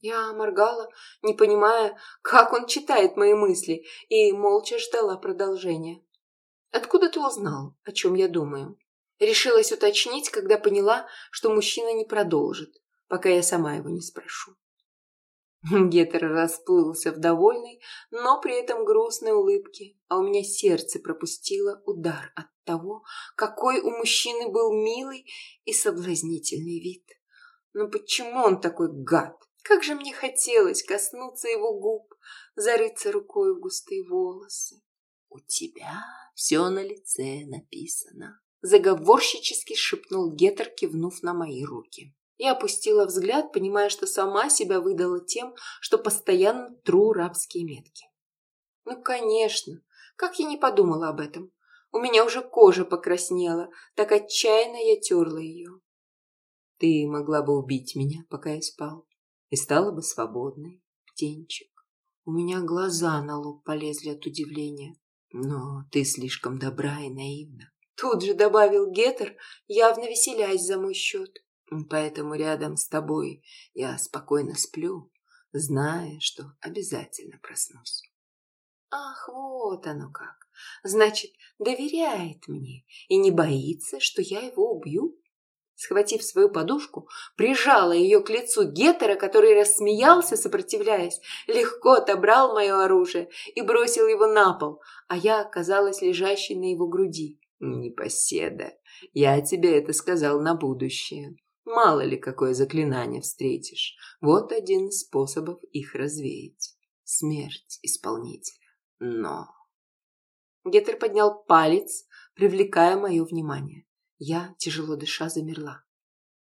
Я моргала, не понимая, как он читает мои мысли, и молча ждала продолжения. «Откуда ты узнал, о чем я думаю?» Решилась уточнить, когда поняла, что мужчина не продолжит, пока я сама его не спрошу. Гетер расплылся в довольной, но при этом грустной улыбке, а у меня сердце пропустило удар от того, какой у мужчины был милый и соблазнительный вид. Но почему он такой гад? Как же мне хотелось коснуться его губ, зарыться рукой в густые волосы. «У тебя все на лице написано», — заговорщически шепнул Гетер, кивнув на мои руки. Я опустила взгляд, понимая, что сама себя выдала тем, что постоянно тру рабские метки. Ну, конечно, как я не подумала об этом. У меня уже кожа покраснела, так отчаянно я терла ее. Ты могла бы убить меня, пока я спал, и стала бы свободной, птенчик. У меня глаза на лоб полезли от удивления. Но ты слишком добра и наивна. Тут же добавил Гетер, явно веселясь за мой счет. Поэтому рядом с тобой я спокойно сплю, зная, что обязательно проснусь. Ах, вот оно как. Значит, доверяет мне и не боится, что я его убью? Схватив свою подушку, прижала ее к лицу Гетера, который рассмеялся, сопротивляясь, легко отобрал мое оружие и бросил его на пол, а я оказалась лежащей на его груди. «Непоседа, я тебе это сказал на будущее. Мало ли какое заклинание встретишь. Вот один из способов их развеять. Смерть исполнителя. Но...» Гетер поднял палец, привлекая мое внимание. Я, тяжело дыша, замерла.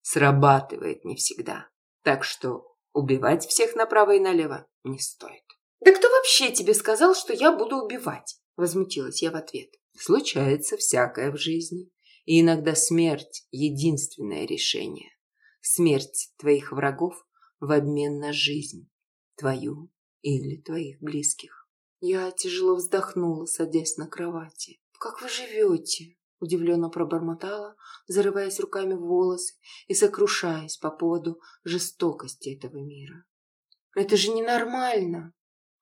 Срабатывает не всегда. Так что убивать всех направо и налево не стоит. «Да кто вообще тебе сказал, что я буду убивать?» Возмутилась я в ответ. Случается всякое в жизни. И иногда смерть – единственное решение. Смерть твоих врагов в обмен на жизнь. Твою или твоих близких. Я тяжело вздохнула, садясь на кровати. «Как вы живете?» Удивленно пробормотала, зарываясь руками в волосы и сокрушаясь по поводу жестокости этого мира. Это же ненормально.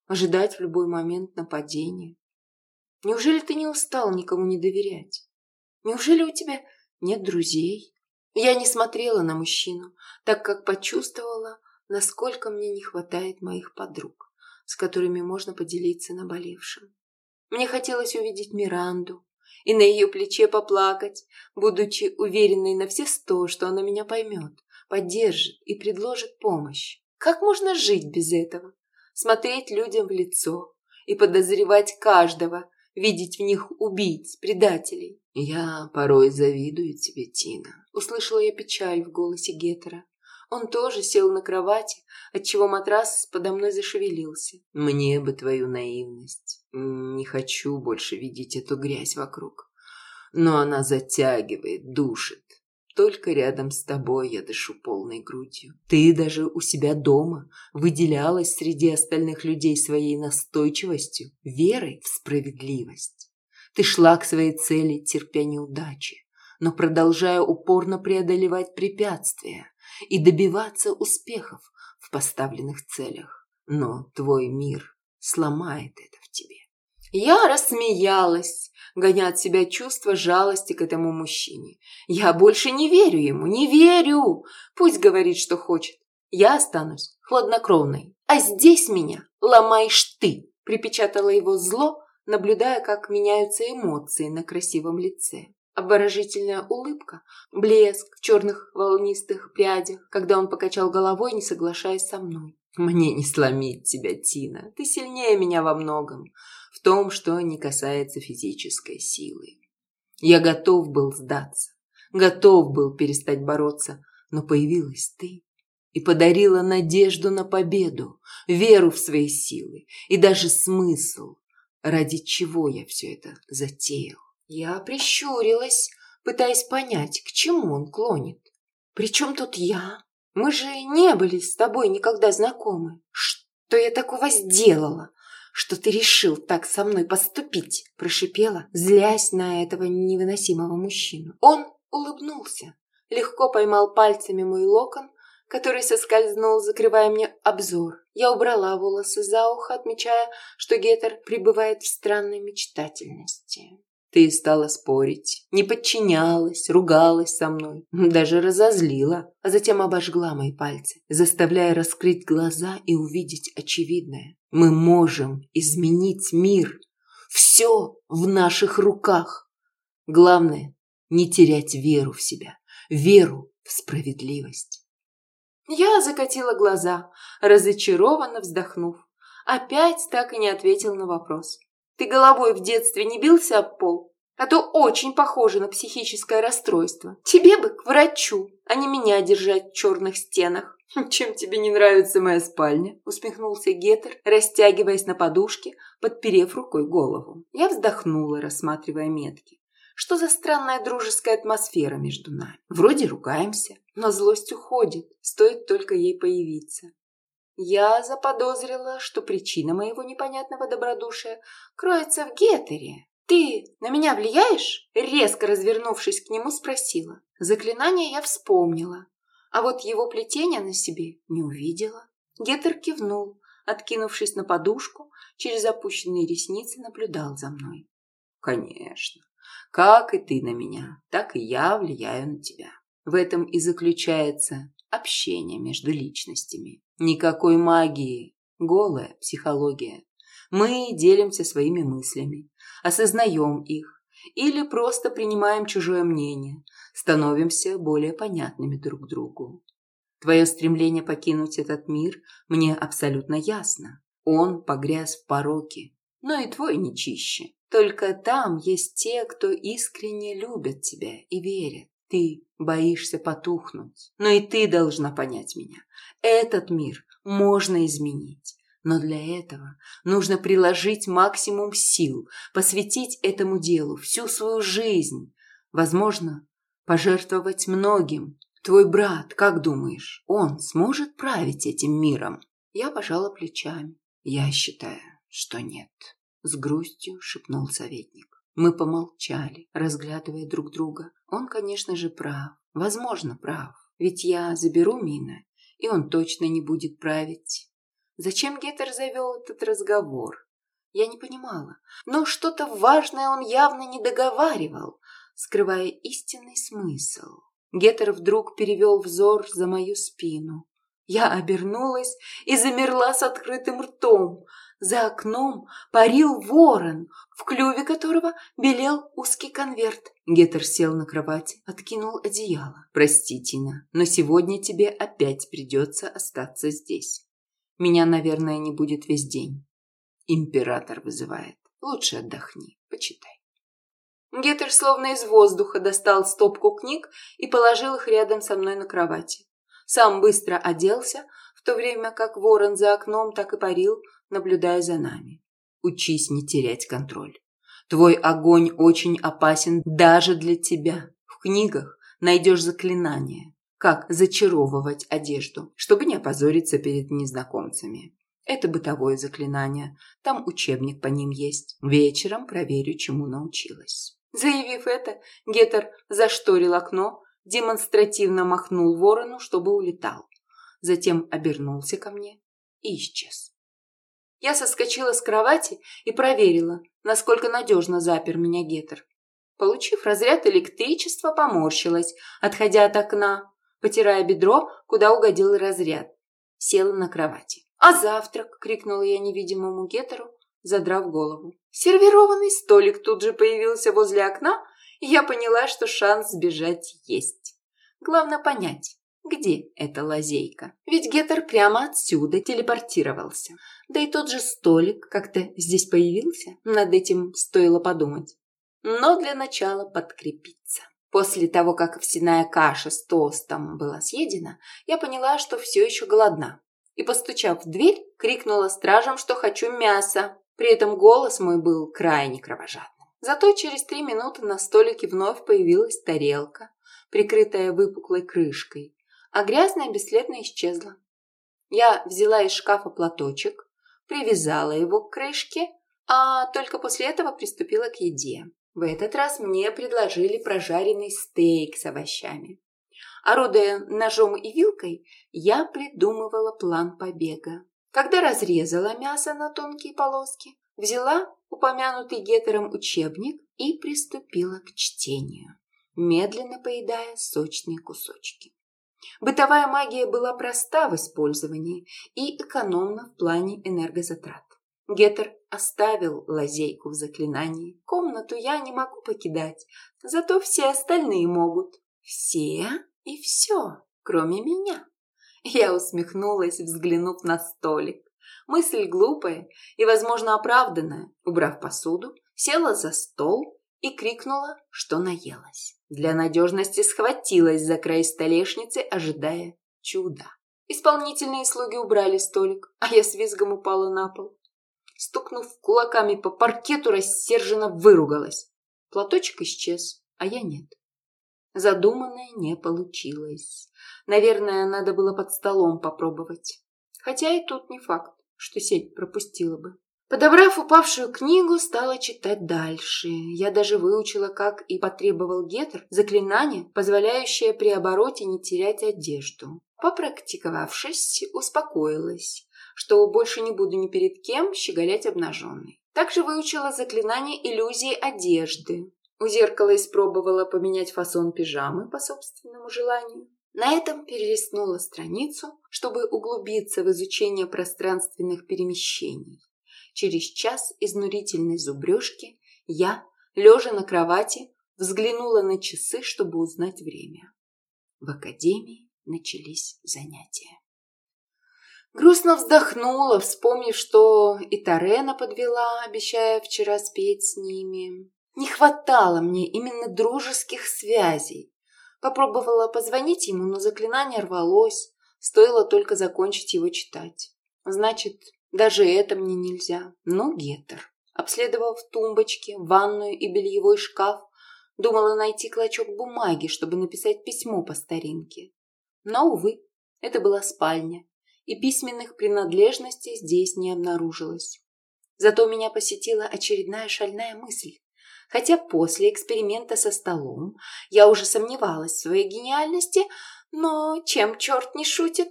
Ожидать в любой момент нападения. Неужели ты не устал никому не доверять? Неужели у тебя нет друзей? Я не смотрела на мужчину, так как почувствовала, насколько мне не хватает моих подруг, с которыми можно поделиться наболевшим. Мне хотелось увидеть Миранду, и на ее плече поплакать, будучи уверенной на все сто, что она меня поймет, поддержит и предложит помощь. Как можно жить без этого? Смотреть людям в лицо и подозревать каждого, видеть в них убийц, предателей. «Я порой завидую тебе, Тина», — услышала я печаль в голосе Гетера. Он тоже сел на кровати, отчего матрас подо мной зашевелился. «Мне бы твою наивность. Не хочу больше видеть эту грязь вокруг. Но она затягивает, душит. Только рядом с тобой я дышу полной грудью. Ты даже у себя дома выделялась среди остальных людей своей настойчивостью, верой в справедливость. Ты шла к своей цели, терпя неудачи, но продолжая упорно преодолевать препятствия и добиваться успехов в поставленных целях. Но твой мир сломает это в тебе. Я рассмеялась, гоня от себя чувство жалости к этому мужчине. Я больше не верю ему, не верю. Пусть говорит, что хочет. Я останусь хладнокровной. А здесь меня ломаешь ты, припечатала его зло, наблюдая, как меняются эмоции на красивом лице. Обворожительная улыбка, блеск в черных волнистых прядях, когда он покачал головой, не соглашаясь со мной. «Мне не сломить тебя, Тина. Ты сильнее меня во многом. В том, что не касается физической силы. Я готов был сдаться. Готов был перестать бороться. Но появилась ты и подарила надежду на победу, веру в свои силы и даже смысл, ради чего я все это затеял. Я прищурилась, пытаясь понять, к чему он клонит. «При чем тут я? Мы же не были с тобой никогда знакомы. Что я такого сделала, что ты решил так со мной поступить?» Прошипела, злясь на этого невыносимого мужчину. Он улыбнулся, легко поймал пальцами мой локон, который соскользнул, закрывая мне обзор. Я убрала волосы за ухо, отмечая, что Гетер пребывает в странной мечтательности. Ты стала спорить, не подчинялась, ругалась со мной, даже разозлила, а затем обожгла мои пальцы, заставляя раскрыть глаза и увидеть очевидное. Мы можем изменить мир. Все в наших руках. Главное – не терять веру в себя, веру в справедливость. Я закатила глаза, разочарованно вздохнув. Опять так и не ответил на вопрос. «Ты головой в детстве не бился об пол? А то очень похоже на психическое расстройство. Тебе бы к врачу, а не меня держать в черных стенах». «Чем тебе не нравится моя спальня?» – усмехнулся Гетер, растягиваясь на подушке, подперев рукой голову. Я вздохнула, рассматривая метки. Что за странная дружеская атмосфера между нами? Вроде ругаемся, но злость уходит, стоит только ей появиться. Я заподозрила, что причина моего непонятного добродушия кроется в Гетере. «Ты на меня влияешь?» Резко развернувшись к нему, спросила. Заклинание я вспомнила, а вот его плетение на себе не увидела. Гетер кивнул, откинувшись на подушку, через опущенные ресницы наблюдал за мной. «Конечно. Как и ты на меня, так и я влияю на тебя. В этом и заключается общение между личностями. Никакой магии, голая психология. Мы делимся своими мыслями, осознаем их или просто принимаем чужое мнение, становимся более понятными друг другу. Твое стремление покинуть этот мир мне абсолютно ясно. Он погряз в пороке, но и твой не чище. Только там есть те, кто искренне любят тебя и верят. Ты боишься потухнуть, но и ты должна понять меня. Этот мир можно изменить. Но для этого нужно приложить максимум сил, посвятить этому делу всю свою жизнь. Возможно, пожертвовать многим. Твой брат, как думаешь, он сможет править этим миром? Я пожала плечами. Я считаю, что нет с грустью шепнул советник. Мы помолчали, разглядывая друг друга. Он, конечно же, прав. Возможно, прав. Ведь я заберу Мина, и он точно не будет править. Зачем Геттер завел этот разговор? Я не понимала. Но что-то важное он явно не договаривал, скрывая истинный смысл. Геттер вдруг перевел взор за мою спину. Я обернулась и замерла с открытым ртом. За окном парил ворон, в клюве которого белел узкий конверт. Гетер сел на кровать, откинул одеяло. «Прости, Тина, но сегодня тебе опять придется остаться здесь. Меня, наверное, не будет весь день. Император вызывает. Лучше отдохни, почитай». Гетер словно из воздуха достал стопку книг и положил их рядом со мной на кровати. Сам быстро оделся, в то время как ворон за окном так и парил, наблюдая за нами. Учись не терять контроль. Твой огонь очень опасен даже для тебя. В книгах найдешь заклинание, как зачаровывать одежду, чтобы не опозориться перед незнакомцами. Это бытовое заклинание, там учебник по ним есть. Вечером проверю, чему научилась. Заявив это, Гетер зашторил окно, демонстративно махнул ворону, чтобы улетал. Затем обернулся ко мне и исчез. Я соскочила с кровати и проверила, насколько надежно запер меня Гетер. Получив разряд электричества, поморщилась, отходя от окна, потирая бедро, куда угодил разряд. Села на кровати. «А завтрак?» – крикнула я невидимому Гетеру, задрав голову. Сервированный столик тут же появился возле окна, и я поняла, что шанс сбежать есть. Главное понять, где эта лазейка. Ведь Гетер прямо отсюда телепортировался. Да и тот же столик как-то здесь появился. Над этим стоило подумать. Но для начала подкрепиться. После того, как овсяная каша с тостом была съедена, я поняла, что все еще голодна. И, постучав в дверь, крикнула стражам, что хочу мяса. При этом голос мой был крайне кровожадным. Зато через три минуты на столике вновь появилась тарелка, прикрытая выпуклой крышкой, а грязная бесследно исчезла. Я взяла из шкафа платочек, привязала его к крышке, а только после этого приступила к еде. В этот раз мне предложили прожаренный стейк с овощами. Орудуя ножом и вилкой, я придумывала план побега. Когда разрезала мясо на тонкие полоски, взяла упомянутый Гетером учебник и приступила к чтению, медленно поедая сочные кусочки. Бытовая магия была проста в использовании и экономна в плане энергозатрат. Гетер оставил лазейку в заклинании. Комнату я не могу покидать, зато все остальные могут. Все и все, кроме меня. Я усмехнулась, взглянув на столик. Мысль глупая и, возможно, оправданная. Убрав посуду, села за стол и крикнула, что наелась. Для надежности схватилась за край столешницы, ожидая чуда. Исполнительные слуги убрали столик, а я с визгом упала на пол. Стукнув кулаками по паркету, рассерженно выругалась. Платочек исчез, а я нет. Задуманное не получилось. Наверное, надо было под столом попробовать. Хотя и тут не факт, что сеть пропустила бы. Подобрав упавшую книгу, стала читать дальше. Я даже выучила, как и потребовал Гетер, заклинание, позволяющее при обороте не терять одежду. Попрактиковавшись, успокоилась, что больше не буду ни перед кем щеголять обнаженной. Также выучила заклинание иллюзии одежды. У зеркала испробовала поменять фасон пижамы по собственному желанию. На этом перелистнула страницу, чтобы углубиться в изучение пространственных перемещений. Через час изнурительной зубрежки я, лежа на кровати, взглянула на часы, чтобы узнать время. В академии начались занятия. Грустно вздохнула, вспомнив, что и Тарена подвела, обещая вчера спеть с ними. Не хватало мне именно дружеских связей. Попробовала позвонить ему, но заклинание рвалось, стоило только закончить его читать. Значит, даже это мне нельзя. Ну, Гетер. Обследовав тумбочки, ванную и бельевой шкаф, думала найти клочок бумаги, чтобы написать письмо по старинке. Но, увы, это была спальня, и письменных принадлежностей здесь не обнаружилось. Зато меня посетила очередная шальная мысль. Хотя после эксперимента со столом я уже сомневалась в своей гениальности, но чем черт не шутит?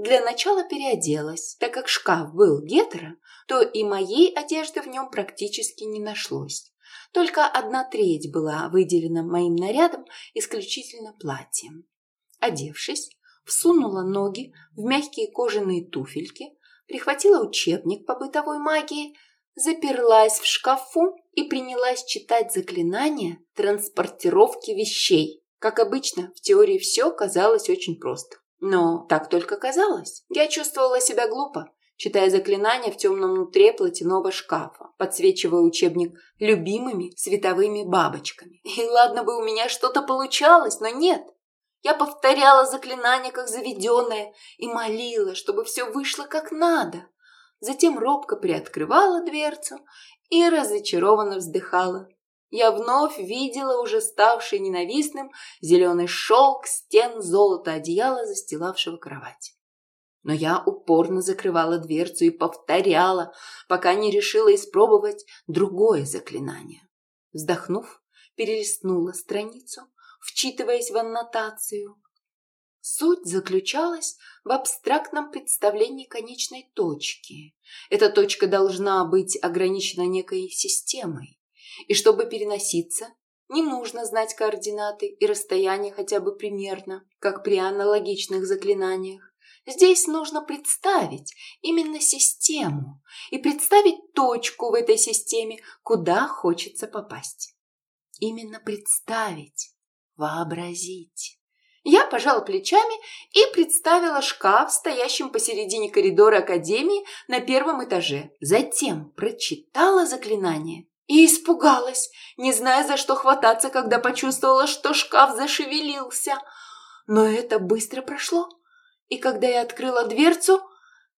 Для начала переоделась, так как шкаф был гетеро, то и моей одежды в нем практически не нашлось. Только одна треть была выделена моим нарядом исключительно платьем. Одевшись, всунула ноги в мягкие кожаные туфельки, прихватила учебник по бытовой магии – заперлась в шкафу и принялась читать заклинания транспортировки вещей. Как обычно, в теории все казалось очень просто. Но так только казалось. Я чувствовала себя глупо, читая заклинания в темном нутре платяного шкафа, подсвечивая учебник любимыми световыми бабочками. И ладно бы у меня что-то получалось, но нет. Я повторяла заклинания как заведенное и молила, чтобы все вышло как надо затем робко приоткрывала дверцу и разочарованно вздыхала. Я вновь видела уже ставший ненавистным зеленый шелк стен золота одеяла, застилавшего кровать. Но я упорно закрывала дверцу и повторяла, пока не решила испробовать другое заклинание. Вздохнув, перелистнула страницу, вчитываясь в аннотацию. Суть заключалась в абстрактном представлении конечной точки. Эта точка должна быть ограничена некой системой. И чтобы переноситься, не нужно знать координаты и расстояние хотя бы примерно, как при аналогичных заклинаниях. Здесь нужно представить именно систему и представить точку в этой системе, куда хочется попасть. Именно представить, вообразить. Я пожала плечами и представила шкаф, стоящим посередине коридора Академии на первом этаже. Затем прочитала заклинание и испугалась, не зная, за что хвататься, когда почувствовала, что шкаф зашевелился. Но это быстро прошло, и когда я открыла дверцу,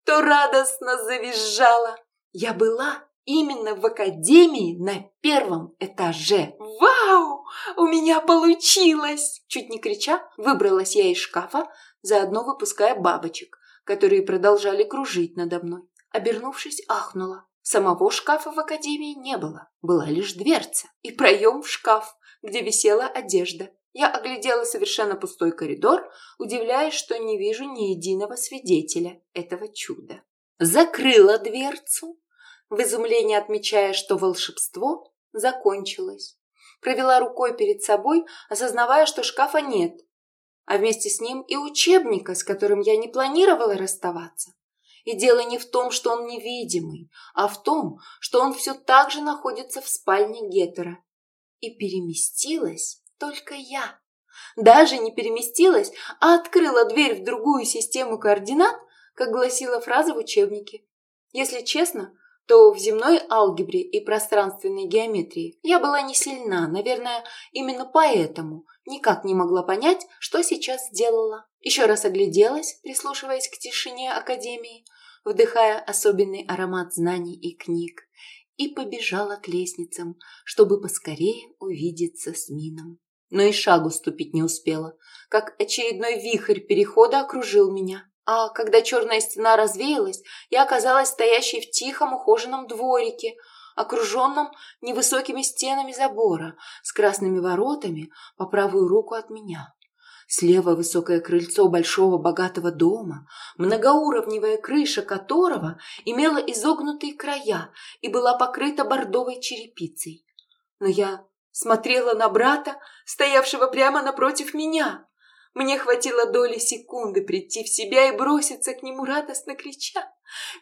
то радостно завизжала. Я была именно в академии на первом этаже. Вау! У меня получилось! Чуть не крича, выбралась я из шкафа, заодно выпуская бабочек, которые продолжали кружить надо мной. Обернувшись, ахнула. Самого шкафа в академии не было, была лишь дверца и проем в шкаф, где висела одежда. Я оглядела совершенно пустой коридор, удивляясь, что не вижу ни единого свидетеля этого чуда. Закрыла дверцу, в изумлении отмечая, что волшебство закончилось. Провела рукой перед собой, осознавая, что шкафа нет, а вместе с ним и учебника, с которым я не планировала расставаться. И дело не в том, что он невидимый, а в том, что он все так же находится в спальне Гетера. И переместилась только я. Даже не переместилась, а открыла дверь в другую систему координат, как гласила фраза в учебнике. Если честно, то в земной алгебре и пространственной геометрии я была не сильна, наверное, именно поэтому никак не могла понять, что сейчас сделала. Еще раз огляделась, прислушиваясь к тишине Академии, вдыхая особенный аромат знаний и книг, и побежала к лестницам, чтобы поскорее увидеться с Мином. Но и шагу ступить не успела, как очередной вихрь перехода окружил меня. А когда черная стена развеялась, я оказалась стоящей в тихом ухоженном дворике, окруженном невысокими стенами забора, с красными воротами по правую руку от меня. Слева высокое крыльцо большого богатого дома, многоуровневая крыша которого имела изогнутые края и была покрыта бордовой черепицей. Но я смотрела на брата, стоявшего прямо напротив меня. Мне хватило доли секунды прийти в себя и броситься к нему радостно крича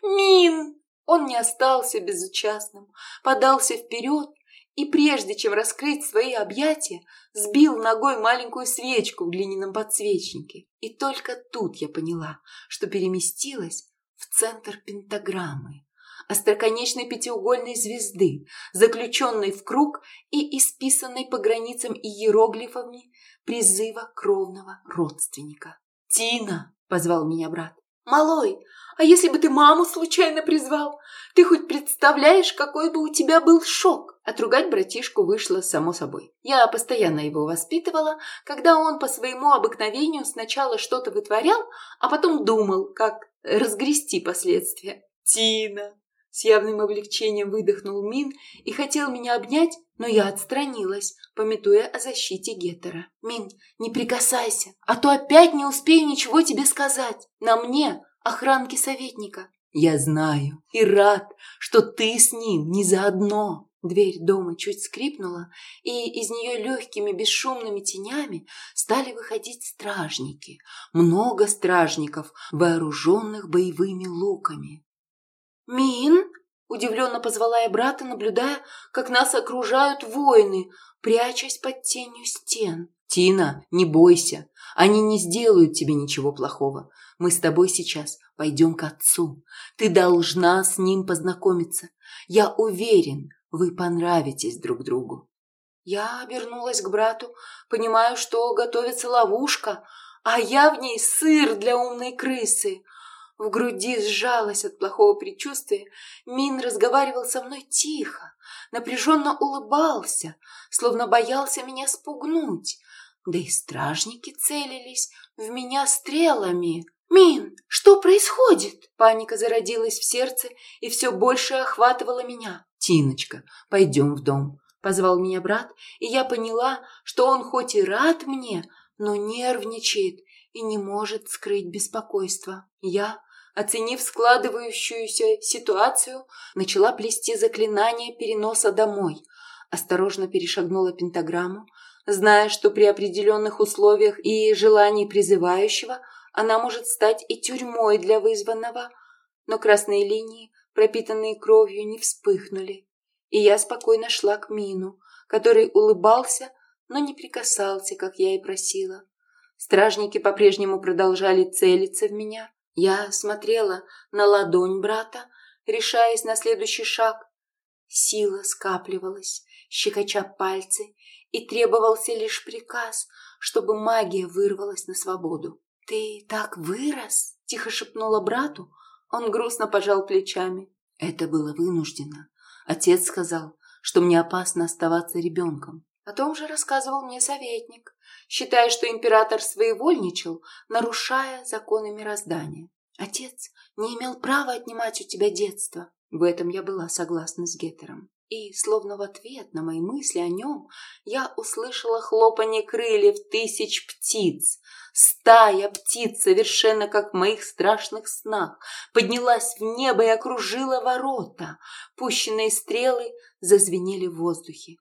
«Мин!». Он не остался безучастным, подался вперед и прежде чем раскрыть свои объятия, сбил ногой маленькую свечку в глиняном подсвечнике. И только тут я поняла, что переместилась в центр пентаграммы, остроконечной пятиугольной звезды, заключенной в круг и исписанной по границам иероглифами призыва кровного родственника. «Тина!» – позвал меня брат. «Малой, а если бы ты маму случайно призвал? Ты хоть представляешь, какой бы у тебя был шок?» Отругать братишку вышло само собой. Я постоянно его воспитывала, когда он по своему обыкновению сначала что-то вытворял, а потом думал, как разгрести последствия. «Тина!» С явным облегчением выдохнул Мин и хотел меня обнять, но я отстранилась, пометуя о защите Геттера. «Мин, не прикасайся, а то опять не успею ничего тебе сказать. На мне, охранки советника». «Я знаю и рад, что ты с ним не заодно». Дверь дома чуть скрипнула, и из нее легкими бесшумными тенями стали выходить стражники. Много стражников, вооруженных боевыми луками. «Мин?» – удивленно позвала я брата, наблюдая, как нас окружают воины, прячась под тенью стен. «Тина, не бойся, они не сделают тебе ничего плохого. Мы с тобой сейчас пойдем к отцу. Ты должна с ним познакомиться. Я уверен, вы понравитесь друг другу». Я обернулась к брату, понимаю, что готовится ловушка, а я в ней сыр для умной крысы – в груди сжалась от плохого предчувствия. Мин разговаривал со мной тихо, напряженно улыбался, словно боялся меня спугнуть. Да и стражники целились в меня стрелами. «Мин, что происходит?» Паника зародилась в сердце и все больше охватывала меня. «Тиночка, пойдем в дом», — позвал меня брат, и я поняла, что он хоть и рад мне, но нервничает и не может скрыть беспокойство. Я оценив складывающуюся ситуацию, начала плести заклинание переноса домой. Осторожно перешагнула пентаграмму, зная, что при определенных условиях и желании призывающего она может стать и тюрьмой для вызванного, но красные линии, пропитанные кровью, не вспыхнули. И я спокойно шла к Мину, который улыбался, но не прикасался, как я и просила. Стражники по-прежнему продолжали целиться в меня, я смотрела на ладонь брата, решаясь на следующий шаг. Сила скапливалась, щекоча пальцы, и требовался лишь приказ, чтобы магия вырвалась на свободу. «Ты так вырос!» – тихо шепнула брату. Он грустно пожал плечами. Это было вынуждено. Отец сказал, что мне опасно оставаться ребенком. О том же рассказывал мне советник, считая, что император своевольничал, нарушая законы мироздания. Отец не имел права отнимать у тебя детство. В этом я была согласна с Геттером. И, словно в ответ на мои мысли о нем, я услышала хлопанье крыльев тысяч птиц. Стая птиц, совершенно как в моих страшных снах, поднялась в небо и окружила ворота. Пущенные стрелы зазвенели в воздухе.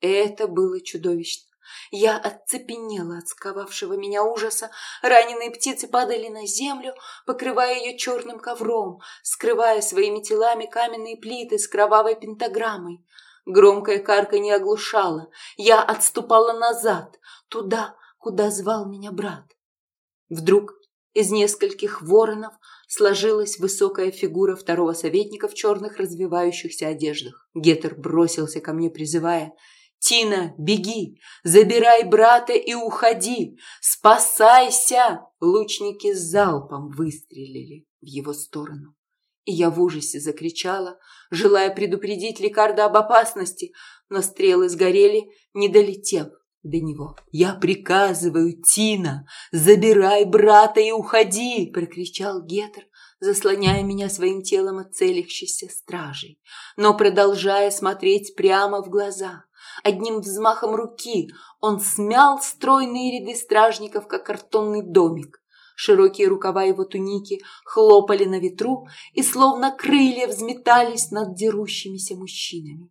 Это было чудовищно. Я оцепенела от сковавшего меня ужаса. Раненые птицы падали на землю, покрывая ее черным ковром, скрывая своими телами каменные плиты с кровавой пентаграммой. Громкое карканье оглушало. Я отступала назад, туда, куда звал меня брат. Вдруг из нескольких воронов сложилась высокая фигура второго советника в черных развивающихся одеждах. Гетер бросился ко мне, призывая «Тина, беги! Забирай брата и уходи! Спасайся!» Лучники с залпом выстрелили в его сторону. И я в ужасе закричала, желая предупредить Лекарда об опасности, но стрелы сгорели, не долетев до него. «Я приказываю, Тина, забирай брата и уходи!» – прокричал Гетер, заслоняя меня своим телом от целящейся стражей, но продолжая смотреть прямо в глаза. Одним взмахом руки он смял стройные ряды стражников, как картонный домик. Широкие рукава его туники хлопали на ветру и словно крылья взметались над дерущимися мужчинами.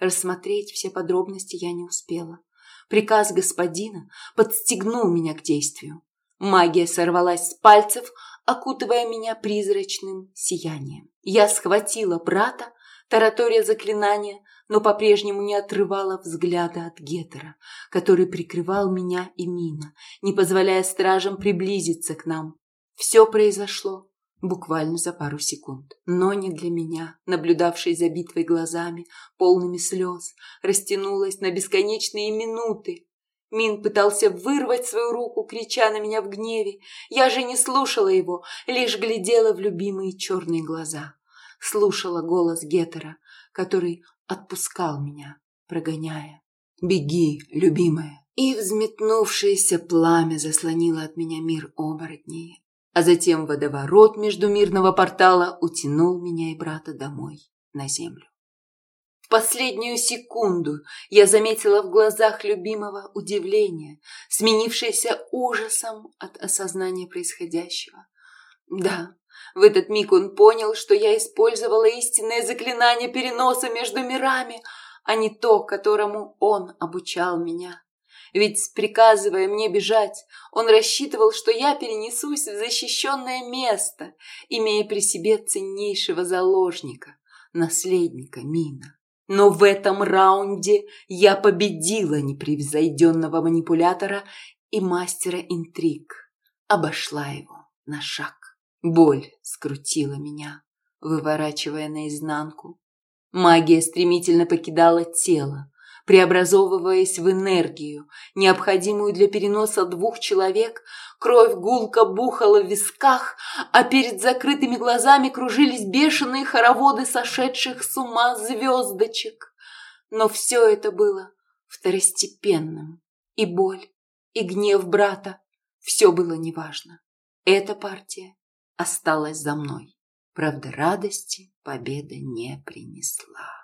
Рассмотреть все подробности я не успела. Приказ господина подстегнул меня к действию. Магия сорвалась с пальцев, окутывая меня призрачным сиянием. Я схватила брата, таратория заклинания, но по-прежнему не отрывала взгляда от Гетера, который прикрывал меня и Мина, не позволяя стражам приблизиться к нам. Все произошло буквально за пару секунд. Но не для меня, наблюдавшей за битвой глазами, полными слез, растянулась на бесконечные минуты. Мин пытался вырвать свою руку, крича на меня в гневе. Я же не слушала его, лишь глядела в любимые черные глаза. Слушала голос Гетера, который отпускал меня, прогоняя. «Беги, любимая!» И взметнувшееся пламя заслонило от меня мир оборотней, а затем водоворот между мирного портала утянул меня и брата домой, на землю. В последнюю секунду я заметила в глазах любимого удивление, сменившееся ужасом от осознания происходящего. Да, в этот миг он понял, что я использовала истинное заклинание переноса между мирами, а не то, которому он обучал меня. Ведь, приказывая мне бежать, он рассчитывал, что я перенесусь в защищенное место, имея при себе ценнейшего заложника, наследника Мина. Но в этом раунде я победила непревзойденного манипулятора и мастера интриг, обошла его на шаг. Боль скрутила меня, выворачивая наизнанку. Магия стремительно покидала тело, преобразовываясь в энергию, необходимую для переноса двух человек, кровь гулко бухала в висках, а перед закрытыми глазами кружились бешеные хороводы сошедших с ума звездочек. Но все это было второстепенным. И боль, и гнев брата – все было неважно. Эта партия осталась за мной. Правда, радости победа не принесла.